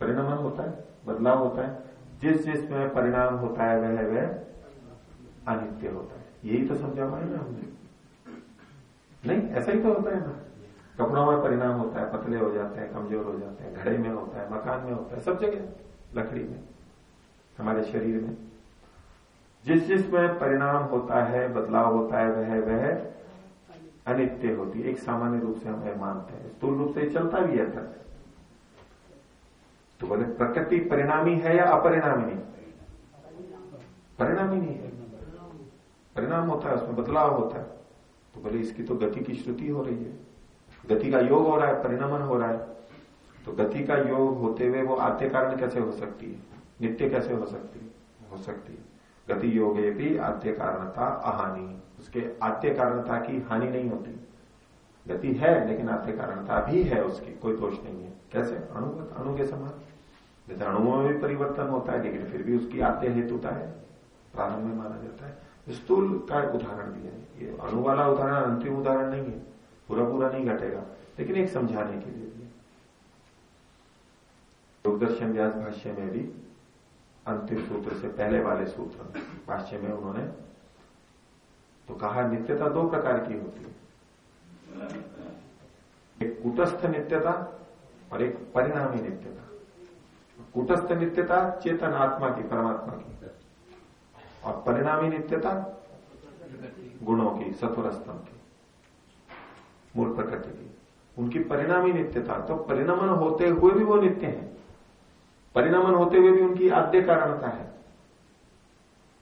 परिणाम होता है, बदलाव होता है। जिस जिसमें परिणाम होता है, वह वह अनित्य होता है। यही तो समझा पाए ना हमने? नहीं, ऐसा ही तो होता है ना। कपड़ों में परिणाम होता है, पतले हो जाते हैं, कमज़ोर हो जाते हैं, घड़े में होता है, मकान में होता है, सब जगह, लकड़ी में, हमारे शरीर में। जिस जिसमें परिणाम होता है, बदलाव होता है, वह वह अनित्य होती है। एक सामान्य रूप से हम यह मानते हैं। स्थूल रूप से चलता भी है तक तो बोले, प्रकृति परिणामी है या अपरिणामी? परिणामी नहीं है। परिणाम होता है, उसमें बदलाव होता है। तो बोले, इसकी तो गति की श्रुति हो रही है। गति का योग हो रहा है, परिणमन हो रहा है तो गति का योग होते हुए वो आद्य कारण कैसे हो सकती है? नित्य कैसे हो सकती है? हो सकती है। गति योगे भी आद्य कारणता, अहानि। उसके आद्य कारणता की हानि नहीं होती। गति है, लेकिन आद्य कारणता भी है उसकी, कोई दोष नहीं है। कैसे? अणु अणु के समान। जैसे अणुओं में भी परिवर्तन होता है, लेकिन फिर भी उसकी आद्य हेतुता है, प्रारंभ में माना जाता है। स्थूल का उदाहरण दिया ये अणु वाला उदाहरण अंतिम उदाहरण नहीं है। पूरा पूरा नहीं घटेगा। लेकिन एक समझाने के लिए। दिया योगदर्शन व्यास भाष्य में भी अंतिम सूत्र से पहले वाले सूत्र भाष्य में उन्होंने तो कहा, नित्यता दो प्रकार की होती है। एक कुटस्थ नित्यता और एक परिणामी नित्यता। कुटस्थ नित्यता चेतन आत्मा की, परमात्मा की। और परिणामी नित्यता गुणों की, सत्वरस्तम की। मूल प्रकृति की उनकी परिणामी नित्यता तो परिणमन होते हुए भी वो नित्य है। परिणमन होते हुए भी उनकी आद्य कारणता है।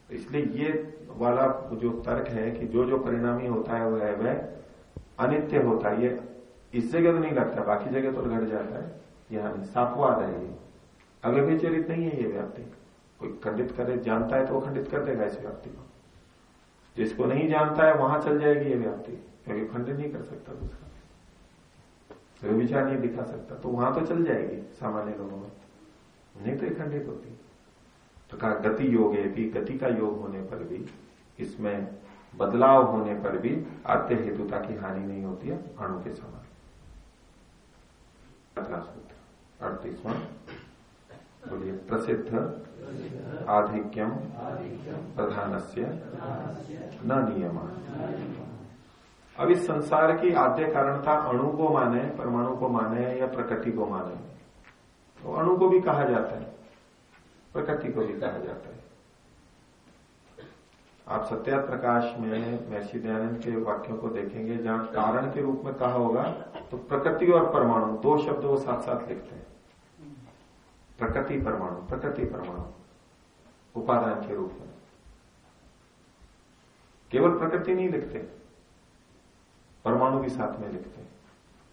इसलिए ये वाला जो तर्क है कि जो जो परिणामी होता है, वह वह अनित्य होता है। ये इस जगह तो नहीं लगता बाकी जगह तो घट जाता है। यहाँ सापवाद है ये। अव्यभिचरित नहीं है ये व्याप्ति। कोई खंडित करे जानता है तो वो खंडित कर देगा इस व्याप्ति को। जिसको नहीं जानता है, वहाँ चल जाएगी ये व्याप्ति। क्योंकि खंडित नहीं कर सकता दूसरा। विचार नहीं दिखा सकता। तो वहाँ तो चल जाएगी सामान्य लोगों में। नहीं तो खंडित होती। तो कहा गति योग है भी गति का योग होने पर भी इसमें बदलाव होने पर भी आद्य हेतुता की हानि नहीं होती है अणु के समान। अड़तीसवां। बोलिए प्रसिद्ध आधिक्यम प्रधान से न नियम। अब इस संसार की आद्य कारणता अणु को माने, परमाणु को माने या प्रकृति को माने? तो अणु को भी कहा जाता है। प्रकृति को भी कहा जाता है। आप सत्या प्रकाश में महर्षि दयानंद के वाक्यों को देखेंगे, जहाँ कारण के रूप में कहा होगा तो प्रकृति और परमाणु, दो शब्द वो साथ साथ लिखते हैं। प्रकृति परमाणु प्रकृति परमाणु, उपादान के रूप में। केवल प्रकृति नहीं लिखते। परमाणु भी साथ में लिखते हैं।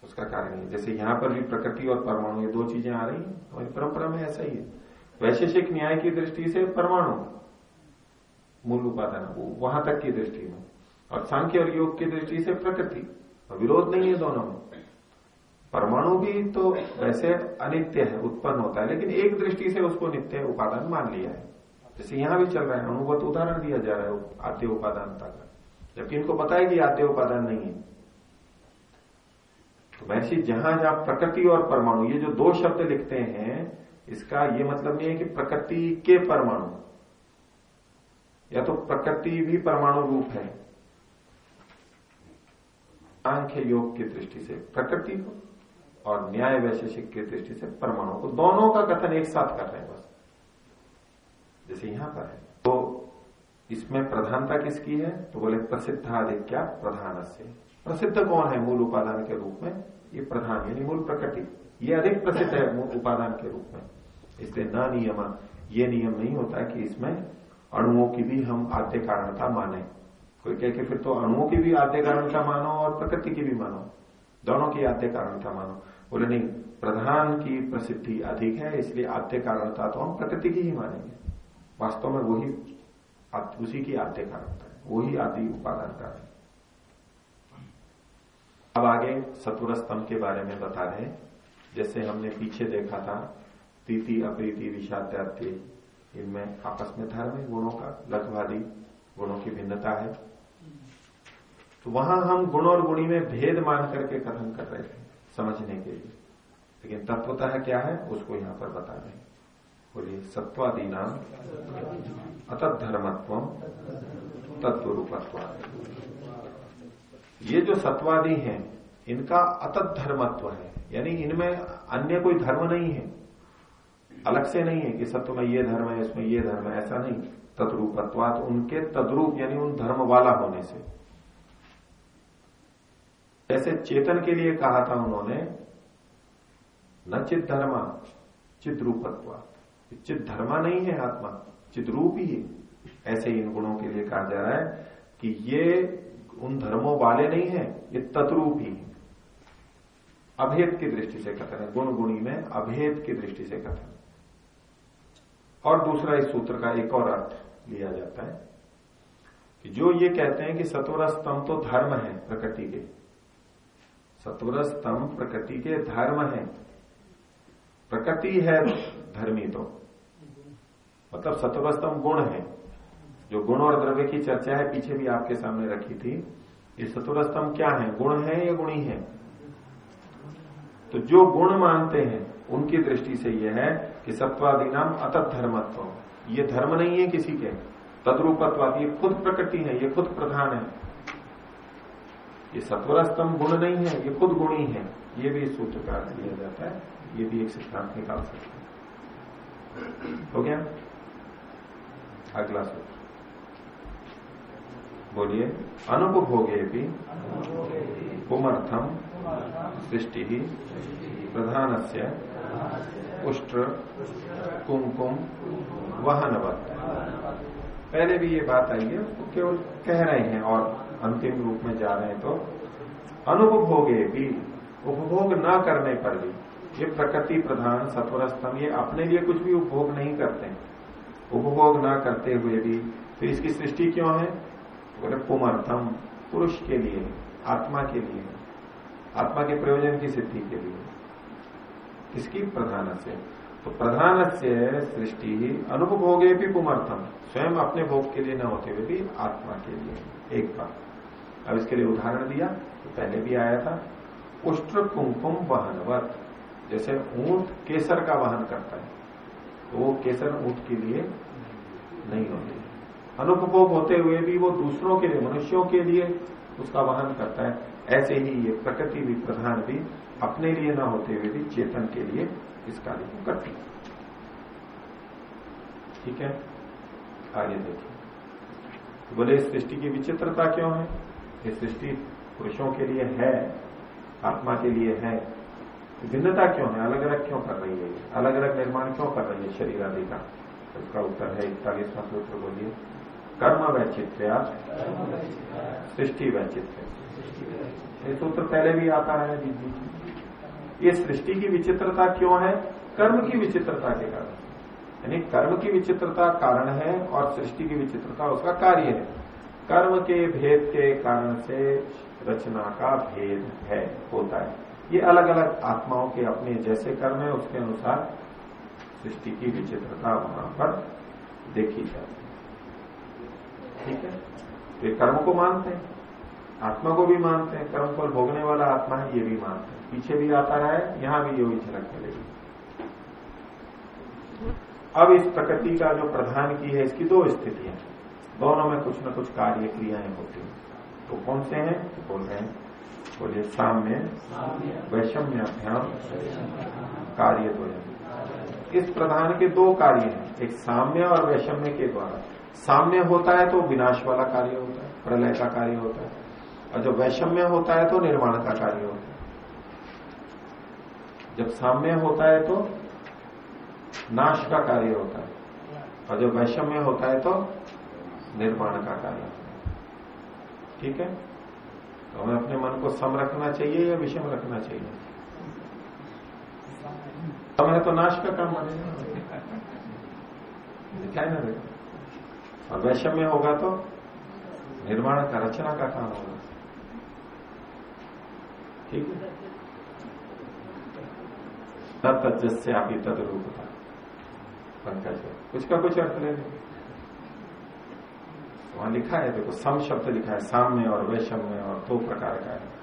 उसका कारण है। जैसे यहाँ पर भी प्रकृति और परमाणु, ये दो चीज़ें आ रही है, हमारी परंपरा में ऐसा ही है। वैशेषिक न्याय की दृष्टि से परमाणु, मूल उपादान, वो वहाँ तक की दृष्टि में। और सांख्य और योग की दृष्टि से प्रकृति विरोध नहीं है दोनों में। परमाणु भी तो वैसे अनित्य है, उत्पन्न होता है, लेकिन एक दृष्टि से उसको नित्य उपादान मान लिया है। जैसे यहाँ भी चल रहा है अनुभवत उदाहरण दिया जा रहा है आद्य उपादानता का। जबकि इनको पता है कि आद्य उपादान नहीं है। वैसे जहाँ जहाँ प्रकृति और परमाणु, ये जो दो शब्द लिखते हैं, इसका ये मतलब नहीं है कि प्रकृति के परमाणु। या तो प्रकृति भी परमाणु रूप है। सांख्य योग की दृष्टि से प्रकृति को, और न्याय वैशेषिक की दृष्टि से परमाणु को। दोनों का कथन एक साथ कर रहे हैं बस। जैसे यहाँ पर है। तो इसमें प्रधानता किसकी है? तो बोले प्रसिद्ध क्या प्रधान से प्रसिद्ध कौन है मूल उपादान के रूप में? ये प्रधान, यानी मूल प्रकृति। ये अधिक प्रसिद्ध है मूल उपादान के रूप में। इसलिए न नियम, ये नियम नहीं होता कि इसमें अणुओं की भी हम आद्य कारणता माने। कोई कह के फिर तो अणुओं की भी आद्य कारणता मानो और प्रकृति की भी मानो। दोनों की आद्य कारणता मानो। बोले, नहीं, प्रधान की प्रसिद्धि अधिक है, इसलिए आद्य कारणता तो हम प्रकृति की ही मानेंगे। वास्तव में वही उसी की आद्य कारणता है, वही आदि उपादान कारण अब आगे सत्वर स्तंभ के बारे में बता रहे जैसे हमने पीछे देखा था प्रीति अप्रीति विषाद्यात्य इनमें आपस में धर्म है, गुणों का लघवादी गुणों की भिन्नता है। तो वहाँ हम गुण और गुणी में भेद मान करके कथन कर रहे थे समझने के लिए। लेकिन तत्वतः क्या है, उसको यहाँ पर बता रहे बोलिए सत्वादी नाम अतत धर्मत्व तत्व रूपत्व ये जो सत्वादी हैं, इनका अतत धर्मत्व है। यानी इनमें अन्य कोई धर्म नहीं है। अलग से नहीं है कि सत्व में ये धर्म है, इसमें ये धर्म है, ऐसा नहीं। तत्रूपत्वात उनके तद्रूप, यानी उन धर्म वाला होने से। ऐसे चेतन के लिए कहा था उन्होंने, न चित धर्मा चित रूपत्वा चित धर्मा नहीं है आत्मा चित रूप ही है। ऐसे इन गुणों के लिए कहा जा रहा है कि ये उन धर्मों वाले नहीं है, ये तत्रूप ही। अभेद की दृष्टि से कथन है, गुण गुणी में अभेद की दृष्टि से कथन और दूसरा इस सूत्र का एक और अर्थ लिया जाता है कि जो ये कहते हैं कि सत्वर स्तंभ तो धर्म है प्रकृति के। सत्वर स्तंभ प्रकृति के धर्म है। प्रकृति है धर्मी तो। मतलब सत्वर स्तंभ गुण है। जो गुण और द्रव्य की चर्चा है, पीछे भी आपके सामने रखी थी। ये सत्वर स्तंभ क्या है? गुण है या गुणी है? तो जो गुण मानते हैं, उनकी दृष्टि से यह है कि सत्वादि नाम अतत धर्मत्व ये धर्म नहीं है किसी के। तद्रूपत्वाद ये खुद प्रकृति है, ये खुद प्रधान है। ये सत्वर स्तंभ गुण नहीं है, ये खुद गुणी है। ये भी सूत्र का अर्थ लिया जाता है। ये भी एक सिद्धांत निकाल सकते हैं। हो गया? अगला सूत्र। बोलिए अनुपभोगे भी पुमर्थम सृष्टि प्रधान से उष्ट्र कुमकुम वहनवत। पहले भी ये बात आई है, उसको केवल कह रहे हैं और अंतिम रूप में जा रहे हैं तो अनुपभोगे भी उपभोग न करने पर भी, ये प्रकृति प्रधान सत्वर ये अपने लिए कुछ भी उपभोग नहीं करते। उपभोग ना करते हुए भी तो इसकी सृष्टि क्यों है? बोले पुमर्थम पुरुष के लिए, आत्मा के लिए, आत्मा के प्रयोजन की सिद्धि के लिए। किसकी प्रधान से? तो प्रधान से सृष्टि अनुपभोगे भी पुमर्थम स्वयं अपने भोग के लिए न होते हुए भी आत्मा के लिए। एक बात। अब इसके लिए उदाहरण दिया तो पहले भी आया था, उष्ट्र कुमकुम वहनवत, जैसे ऊँट केसर का वाहन करता है। तो वो केसर ऊँट के लिए नहीं होती। अनुपभोग होते हुए भी वो दूसरों के लिए, मनुष्यों के लिए उसका वहन करता है। ऐसे ही ये प्रकृति भी प्रधान भी अपने लिए ना होते हुए भी चेतन के लिए इस कार्य को करती है। ठीक है? आगे देखिए। बोले सृष्टि की विचित्रता क्यों है? ये सृष्टि पुरुषों के लिए है, आत्मा के लिए है। भिन्नता क्यों है? अलग अलग क्यों कर रही है? अलग अलग निर्माण क्यों कर रही है शरीर आदि का? इसका उत्तर है, इकतालीसवा सूत्र बोलिए। कर्म वैचित्र्या सृष्टि वैचित्र ये सूत्र पहले भी आता है ये सृष्टि की विचित्रता क्यों है? कर्म की विचित्रता के कारण। यानी कर्म की विचित्रता कारण है और सृष्टि की विचित्रता उसका कार्य है। कर्म के भेद के कारण से रचना का भेद है, होता है। ये अलग अलग आत्माओं के अपने जैसे कर्म है, उसके अनुसार सृष्टि की विचित्रता वहाँ पर देखी जाती है। ठीक है? तो कर्म को मानते हैं। आत्मा को भी मानते हैं। कर्म को भोगने वाला आत्मा है, ये भी मानते हैं। पीछे भी आता रहा है, यहाँ भी यही झलक मिलेगी। अब इस प्रकृति का जो प्रधान की है, इसकी दो स्थितियाँ। दोनों में कुछ न कुछ कार्य क्रियाएँ होती हैं। तो कौन से हैं? तो बोल रहे हैं, बोलिए, साम्य वैषम्याभ्याम कार्य तो इस प्रधान के दो कार्य हैं, एक साम्य और वैषम्य के द्वारा। साम्य होता है तो विनाश वाला कार्य होता है, प्रलय का कार्य होता है। और जब वैषम्य होता है तो निर्माण का कार्य होता है। जब साम्य होता है तो नाश का कार्य होता है। और जब वैषम्य होता है तो निर्माण का कार्य होता है। ठीक है? तो हमें अपने मन को सम रखना चाहिए या विषम रखना चाहिए? सम है तो नाश का काम बनेगा दिखाई ना देगा और होगा तो निर्माण का, रचना का काम होगा। ठीक है? न तजस्य आप तद रूप था पंकज। कुछ का कुछ अर्थ ले वहाँ लिखा है, देखो, सम शब्द लिखा है साम्य और वैषम्य और दो प्रकार का है।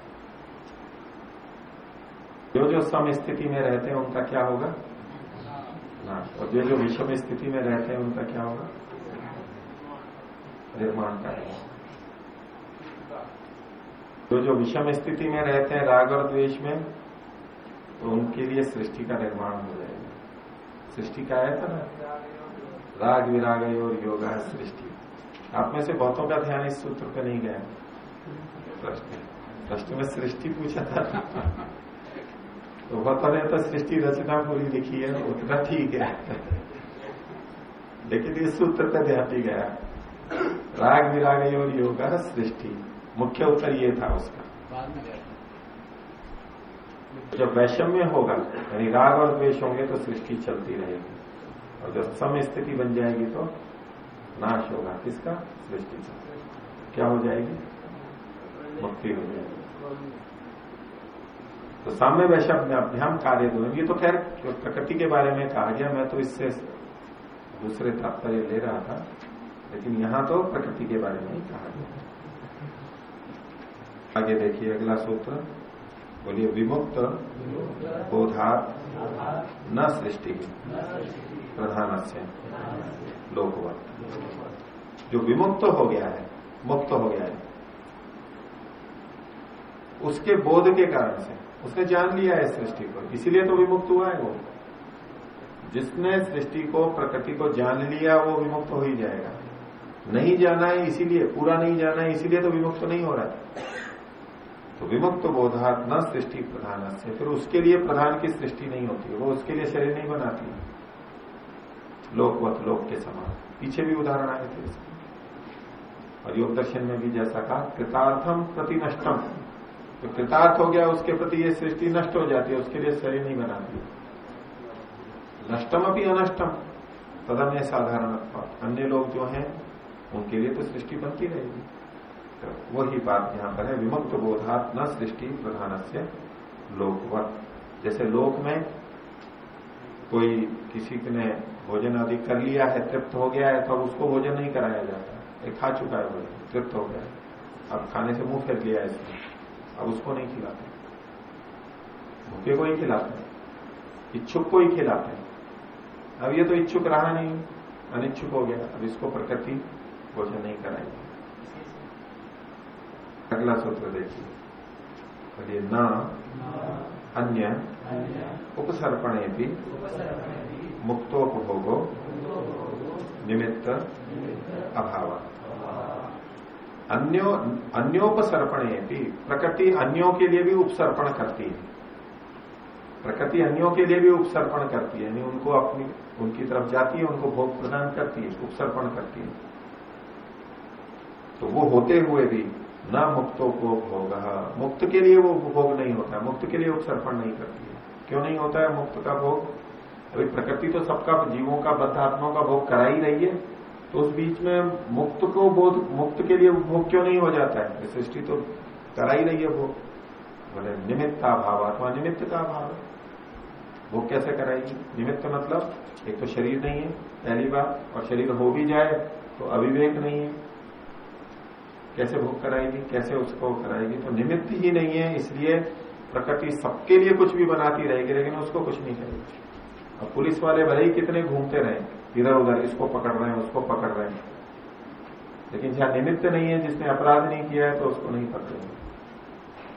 जो जो सम स्थिति में रहते हैं, उनका क्या होगा? नाश। और जो जो विषम स्थिति में रहते हैं, उनका क्या होगा? निर्माण का जो जो विषम स्थिति में रहते हैं राग और द्वेष में तो उनके लिए सृष्टि का निर्माण हो जाएगा। सृष्टि का है था ना? राग विराग और योगा सृष्टि। आप में से बहुतों का ध्यान इस सूत्र पे नहीं गया। प्रश्न में सृष्टि पूछा था। तो बहुतों ने तो सृष्टि रचना पूरी लिखी है, उतना ठीक है। लेकिन इस सूत्र पे ध्यान नहीं गया। राग विराग और योग सृष्टि। मुख्य उत्तर ये था उसका। जब वैषम्य होगा यानी राग और द्वेष होंगे तो सृष्टि चलती रहेगी। और जब सम स्थिति बन जाएगी तो नाश होगा। किसका? सृष्टि का। क्या हो जाएगी? मुक्ति हो जाएगी। तो साम्य वैशभ्याम कार्य दो ये तो खैर प्रकृति के बारे में कहा गया। मैं तो इससे दूसरे तात्पर्य ले रहा था। लेकिन यहाँ तो प्रकृति के बारे में ही कहा गया आगे देखिए अगला सूत्र। बोलिए, विमुक्त बोधात न सृष्टि प्रधान से लोकवत। जो विमुक्त हो गया है, मुक्त हो गया है, उसके बोध के कारण से, उसने जान लिया है सृष्टि को, इसीलिए तो विमुक्त हुआ है वो। जिसने सृष्टि को, प्रकृति को जान लिया, वो विमुक्त हो ही जाएगा। नहीं जाना है इसीलिए, पूरा नहीं जाना है इसीलिए तो विमुक्त नहीं हो रहा है। तो विमुक्त बोधात न सृष्टि प्रधान से फिर उसके लिए प्रधान की सृष्टि नहीं होती वो उसके लिए शरीर नहीं बनाती लोकवत लोक के समान। पीछे भी उदाहरण आए थे और योग दर्शन में भी जैसा कहा, कृतार्थम प्रति नष्टम तो कृतार्थ हो गया, उसके प्रति ये सृष्टि नष्ट हो जाती है, उसके लिए शरीर नहीं बनाती नष्टम अभी अनष्टम। तदन्य साधारण अन्य लोग जो हैं उनके लिए तो सृष्टि बनती रहेगी। तो वही बात यहाँ पर है, विमुक्त बोधात न सृष्टि प्रधान से लोकवत। जैसे लोक में कोई किसी ने भोजन आदि कर लिया है, तृप्त हो गया है तो अब उसको भोजन नहीं कराया जाता। एक खा चुका है भोजन, तृप्त हो गया अब खाने से मुँह फेर लिया है इसने। अब उसको नहीं खिलाते। भूखे को ही खिलाते इच्छुक को ही खिलाते हैं। अब ये तो इच्छुक रहा नहीं, अनिच्छुक हो गया। अब इसको प्रकृति भोजन नहीं कराएगी अगला सूत्र देखिए। बोलिए न अन्य उपसर्पणे भी मुक्तोपभोगो निमित्त अभाव। अन्यो अन्योपसर्पणे भी प्रकृति अन्यों के लिए भी उपसर्पण करती है। प्रकृति अन्यों के लिए भी उपसर्पण करती है यानी उनको अपनी उनकी तरफ़ जाती है उनको भोग प्रदान करती है उपसर्पण करती है। तो वो होते हुए भी न मुक्तों को भोग मुक्त के लिए वो भोग नहीं होता है। मुक्त के लिए उपसर्पण नहीं करती है। क्यों नहीं होता है मुक्त का भोग? अभी प्रकृति तो सबका, जीवों का बद्धात्माओं का भोग करा ही रही है। तो उस बीच में मुक्त को बोध, मुक्त के लिए भोग क्यों नहीं हो जाता है? सृष्टि तो करा ही रही है भोग। बोले, निमित्त अभाव अथवा निमित्त का अभाव भोग कैसे कराएगी? निमित्त मतलब एक तो शरीर नहीं है, पहली बार और शरीर हो भी जाए तो अविवेक नहीं है। कैसे भोग कराएगी, कैसे उसको कराएगी तो निमित्त ही नहीं है, इसलिए प्रकृति सबके लिए कुछ भी बनाती रहेगी, लेकिन उसको कुछ नहीं करेगी। अब पुलिस वाले भले ही कितने घूमते रहे, इधर उधर, इसको पकड़ रहे हैं, उसको पकड़ रहे हैं। लेकिन जहाँ निमित्त नहीं है, जिसने अपराध नहीं किया है तो उसको नहीं पकड़ेंगे।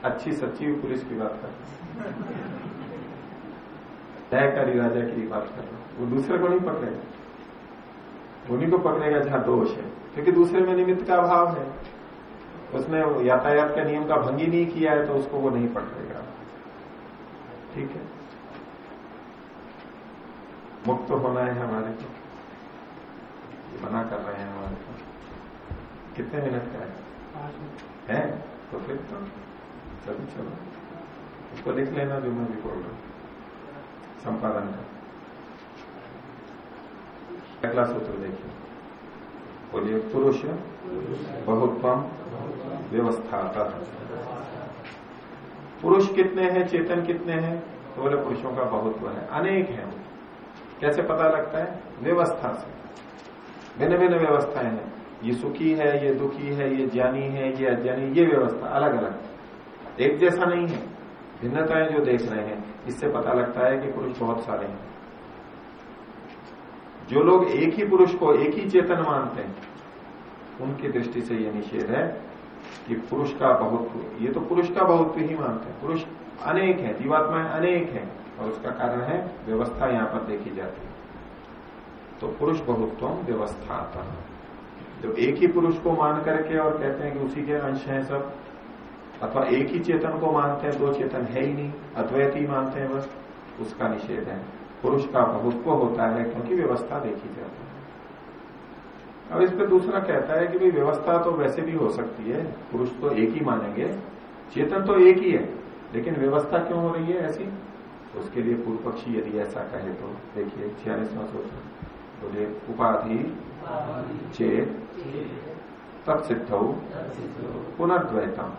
अच्छी सच्ची पुलिस की बात कर न्यायकारी राजा की बात कर वो दूसरे को नहीं पकड़ेगा। उन्हीं को पकड़ेगा जहाँ दोष है, क्योंकि दूसरे में निमित्त का अभाव है। उसने यातायात के नियम का भंगी नहीं किया है तो उसको वो नहीं पकड़ेगा। ठीक है? मुक्त होना है हमारे को मना कर रहे हैं हमारे को कितने मिनट का है? है? तो फिर तो चलो चलो। उसको लिख लेना जो मैं भी बोल रहा हूँ। संपादन का। अगला सूत्र देखिए। बोलिए पुरुष बहुत्वम व्यवस्था पुरुष कितने हैं, चेतन कितने हैं? तो बोले पुरुषों का बहुत्व है। अनेक है कैसे पता लगता है? व्यवस्था से। भिन्न भिन्न व्यवस्थाएँ हैं। ये सुखी है, ये दुखी है, ये ज्ञानी है, ये अज्ञानी, ये व्यवस्था अलग अलग एक जैसा नहीं है। भिन्नताएँ जो देख रहे हैं, इससे पता लगता है कि पुरुष बहुत सारे हैं। जो लोग एक ही पुरुष को एक ही चेतन मानते हैं उनकी दृष्टि से यह निषेध है कि पुरुष का बहुत ये तो पुरुष का बहुत ही मानते हैं। पुरुष अनेक है, जीवात्माएँ अनेक है, और उसका कारण है व्यवस्था यहाँ पर देखी जाती है। तो पुरुष बहुत्व व्यवस्था आता है जब एक ही पुरुष को मान करके और कहते हैं कि उसी के अंश हैं सब, अथवा एक ही चेतन को मानते हैं, दो चेतन है ही नहीं, अद्वैत ही मानते हैं बस, उसका निषेध है। पुरुष का बहुत्व होता है क्योंकि व्यवस्था देखी जाती है। अब इस पर दूसरा कहता है कि भाई व्यवस्था तो वैसे भी हो सकती है, पुरुष तो एक ही मानेंगे, चेतन तो एक ही है, लेकिन व्यवस्था क्यों हो रही है ऐसी? उसके लिए पूर्व पक्षी यदि ऐसा कहे तो देखिए छियालीसवां सोच बोले उपाधि चेत तत्सिद्ध पुनर्द्वैतम।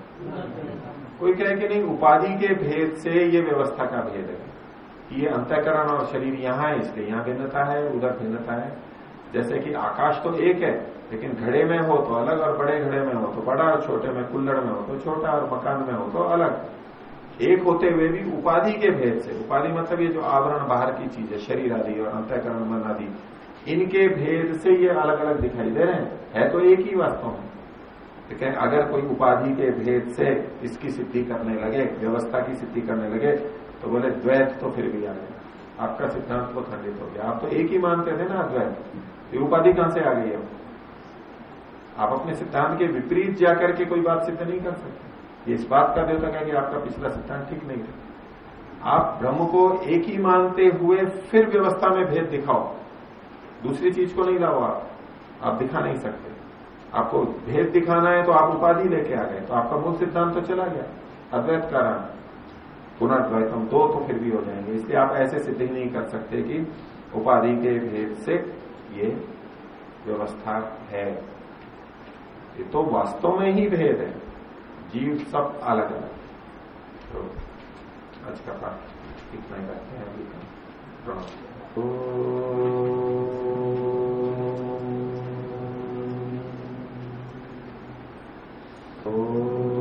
कोई कहे कि नहीं, उपाधि के भेद से ये व्यवस्था का भेद है। ये अंतकरण और शरीर यहाँ है इसलिए यहाँ भिन्नता है, उधर भिन्नता है। जैसे कि आकाश तो एक है, लेकिन घड़े में हो तो अलग और बड़े घड़े में हो तो बड़ा और छोटे में, कुल्लड़ में हो तो छोटा और मकान में हो तो अलग। एक होते हुए भी उपाधि के भेद से, उपाधि मतलब ये जो आवरण बाहर की चीज़ है, शरीर आदि और अंतकरण, मन आदि, इनके भेद से ये अलग अलग दिखाई दे रहे हैं। है तो एक ही वास्तव में। ठीक है अगर कोई उपाधि के भेद से इसकी सिद्धि करने लगे, व्यवस्था की सिद्धि करने लगे तो बोले, द्वैत तो फिर भी आ गया। आपका सिद्धांत तो खंडित हो गया। आप तो एक ही मानते थे ना द्वैत ये उपाधि कहाँ से आ गई है? आप अपने सिद्धांत के विपरीत जाकर के कोई बात सिद्ध नहीं कर सकते। ये इस बात का द्योतक है कि आपका पिछला सिद्धांत ठीक नहीं था। आप ब्रह्म को एक ही मानते हुए फिर व्यवस्था में भेद दिखाओ। दूसरी चीज़ को नहीं लाओ आप। आप दिखा नहीं सकते। आपको भेद दिखाना है तो आप उपाधि लेके आ गए। तो आपका मूल सिद्धांत तो चला गया। अद्वैत कारण। पुनर्द्वैतम दो तो फिर भी हो जाएँगे। इसलिए आप ऐसे सिद्ध ही नहीं कर सकते कि उपाधि के भेद से ये व्यवस्था है। ये तो वास्तव में ही भेद है। जीव सब अलग अलग। तो आज का पाठ इतना ही करते हैं। अभी Because